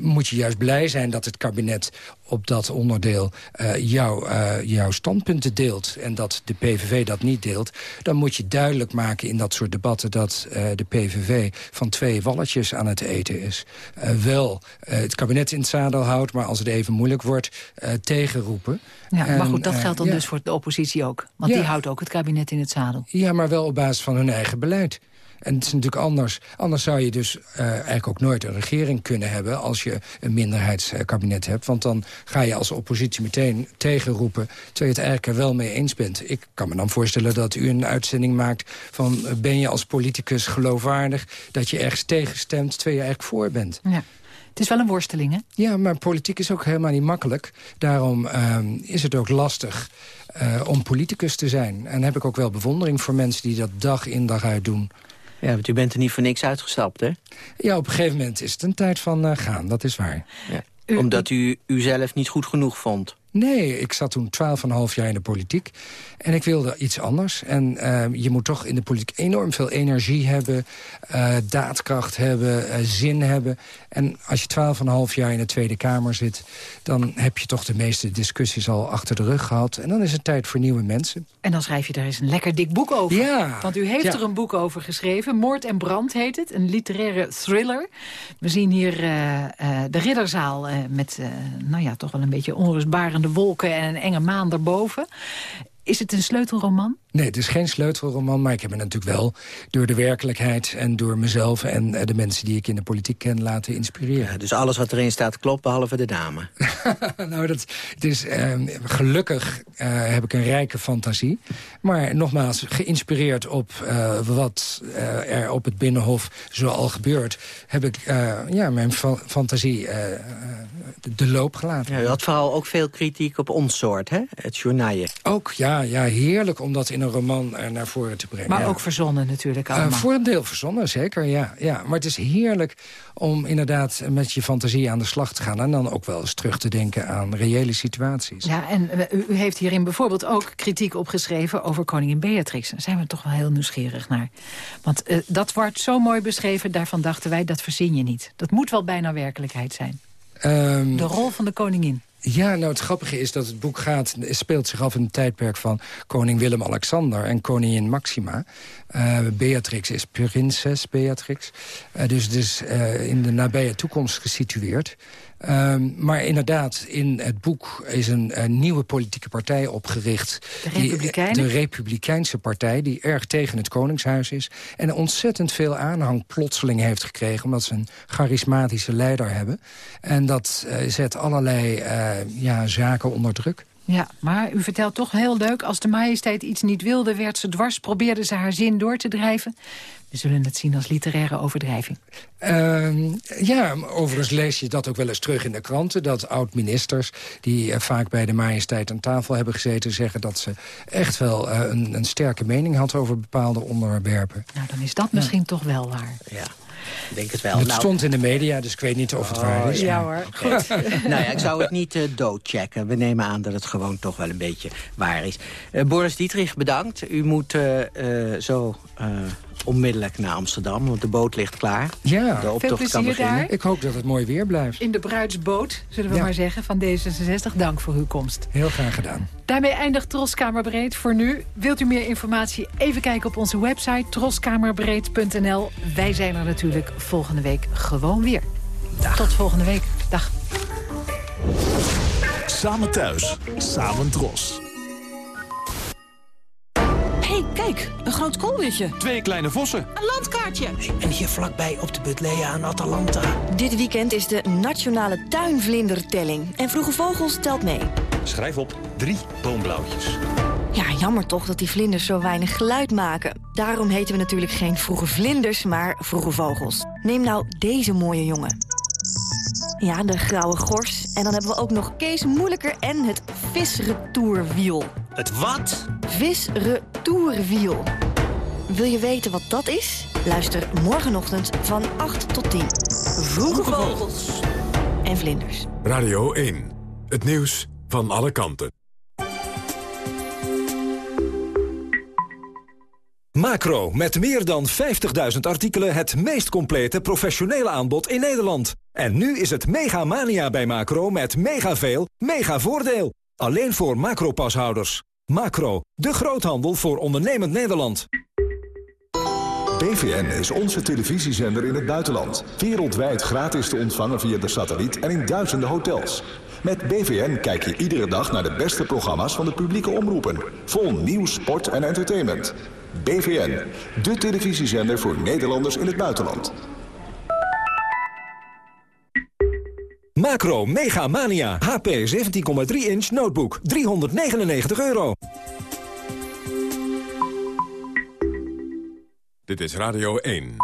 moet je juist blij zijn dat het kabinet op dat onderdeel uh, jou, uh, jouw standpunten deelt... en dat de PVV dat niet deelt... dan moet je duidelijk maken in dat soort debatten... dat uh, de PVV van twee walletjes aan het eten is. wel het kabinet in het zadel houdt... maar als het even moeilijk wordt, tegenroepen. Ja, maar goed, dat geldt dan dus voor de oppositie ook. Want die houdt ook het kabinet in het zadel. Ja, maar wel op basis van hun eigen beleid. En het is natuurlijk anders. Anders zou je dus uh, eigenlijk ook nooit een regering kunnen hebben... als je een minderheidskabinet hebt. Want dan ga je als oppositie meteen tegenroepen... terwijl je het eigenlijk er wel mee eens bent. Ik kan me dan voorstellen dat u een uitzending maakt van... ben je als politicus geloofwaardig dat je ergens tegenstemt... terwijl je eigenlijk voor bent. Ja. Het is wel een worsteling, hè? Ja, maar politiek is ook helemaal niet makkelijk. Daarom uh, is het ook lastig uh, om politicus te zijn. En heb ik ook wel bewondering voor mensen die dat dag in dag uit doen. Ja, want u bent er niet voor niks uitgestapt, hè? Ja, op een gegeven moment is het een tijd van uh, gaan, dat is waar. Ja. Omdat u uzelf niet goed genoeg vond? Nee, ik zat toen twaalf en een half jaar in de politiek. En ik wilde iets anders. En uh, je moet toch in de politiek enorm veel energie hebben... Uh, daadkracht hebben, uh, zin hebben. En als je twaalf en een half jaar in de Tweede Kamer zit... dan heb je toch de meeste discussies al achter de rug gehad. En dan is het tijd voor nieuwe mensen. En dan schrijf je daar eens een lekker dik boek over. Ja. Want u heeft er een boek over geschreven. Moord en Brand heet het. Een literaire thriller. We zien hier de ridderzaal met nou ja, toch wel een beetje onrustbarende de wolken en een enge maan erboven. Is het een sleutelroman? Nee, het is geen sleutelroman, maar ik heb me natuurlijk wel... door de werkelijkheid en door mezelf en eh, de mensen die ik in de politiek ken laten inspireren. Ja, dus alles wat erin staat klopt, behalve de dame? nou, dat, het is, uh, gelukkig uh, heb ik een rijke fantasie. Maar nogmaals, geïnspireerd op uh, wat er op het Binnenhof zoal gebeurt... heb ik ja, mijn fa fantasie de, de, loop gelaten. Ja, u had vooral ook veel kritiek op ons soort, hè? het journaaien. Ook, ja, ja, heerlijk om dat in een roman er naar voren te brengen. Maar ook verzonnen natuurlijk allemaal. Uh, voor een deel verzonnen, zeker, ja, ja. Maar het is heerlijk om inderdaad met je fantasie aan de slag te gaan... en dan ook wel eens terug te denken aan reële situaties. Ja, en uh, u heeft hierin bijvoorbeeld ook kritiek opgeschreven... over koningin Beatrix. Daar zijn we toch wel heel nieuwsgierig naar. Want dat wordt zo mooi beschreven, daarvan dachten wij... dat verzin je niet. Dat moet wel bijna werkelijkheid zijn. Um, de rol van de koningin. Ja, nou het grappige is dat het boek gaat, speelt zich af in een tijdperk van koning Willem-Alexander en koningin Maxima. Uh, Beatrix is prinses Beatrix. Uh, dus het is uh, in de nabije toekomst gesitueerd. Um, maar inderdaad, in het boek is een, een nieuwe politieke partij opgericht. De Republikeinen? Die, de Republikeinse partij, die erg tegen het Koningshuis is. En ontzettend veel aanhang plotseling heeft gekregen... omdat ze een charismatische leider hebben. En dat uh, zet allerlei uh, ja, zaken onder druk. Ja, maar u vertelt toch heel leuk... als de majesteit iets niet wilde, werd ze dwars... probeerde ze haar zin door te drijven. We zullen het zien als literaire overdrijving. Uh, ja, overigens lees je dat ook wel eens terug in de kranten... dat oud-ministers die uh, vaak bij de majesteit aan tafel hebben gezeten... zeggen dat ze echt wel uh, een, een, sterke mening had over bepaalde onderwerpen. Nou, dan is dat ja. misschien toch wel waar. Ja. Ik denk het wel. Het nou, stond in de media, dus ik weet niet of het oh, waar is. Ja hoor, goed. nou ja, ik zou het niet uh, doodchecken. We nemen aan dat het gewoon toch wel een beetje waar is. Uh, Boris Dietrich, bedankt. U moet uh, zo onmiddellijk naar Amsterdam, want de boot ligt klaar. Ja, de optocht kan beginnen. Daar. Ik hoop dat het mooi weer blijft. In de bruidsboot, zullen we ja. maar zeggen, van D66. Dank voor uw komst. Heel graag gedaan. Daarmee eindigt Troskamerbreed voor nu. Wilt u meer informatie? Even kijken op onze website troskamerbreed.nl. Wij zijn er natuurlijk volgende week gewoon weer. Dag. Tot volgende week. Dag. Samen thuis, samen Tros. Kijk, een groot koolwitje. Twee kleine vossen. Een landkaartje. En hier vlakbij op de Butlea aan Atalanta. Dit weekend is de Nationale Tuinvlindertelling. En Vroege Vogels telt mee. Schrijf op drie boomblauwtjes. Ja, jammer toch dat die vlinders zo weinig geluid maken. Daarom heten we natuurlijk geen vroege vlinders, maar vroege vogels. Neem nou deze mooie jongen. Ja, de grauwe gors. En dan hebben we ook nog Kees Moeilijker en het visretourwiel. Het wat? Visretourwiel. Wil je weten wat dat is? Luister morgenochtend van 8 tot 10. Vroege vogels en vlinders. Radio 1. Het nieuws van alle kanten. Macro, met meer dan 50.000 artikelen het meest complete professionele aanbod in Nederland. En nu is het mega mania bij Macro met mega veel, mega voordeel. Alleen voor Macro-pashouders. Macro, de groothandel voor ondernemend Nederland. BVN is onze televisiezender in het buitenland. Wereldwijd gratis te ontvangen via de satelliet en in duizenden hotels. Met BVN kijk je iedere dag naar de beste programma's van de publieke omroepen. Vol nieuws, sport en entertainment. BVN, de televisiezender voor Nederlanders in het buitenland. Macro Mega Mania. HP 17,3 inch notebook. 399 euro. Dit is Radio 1.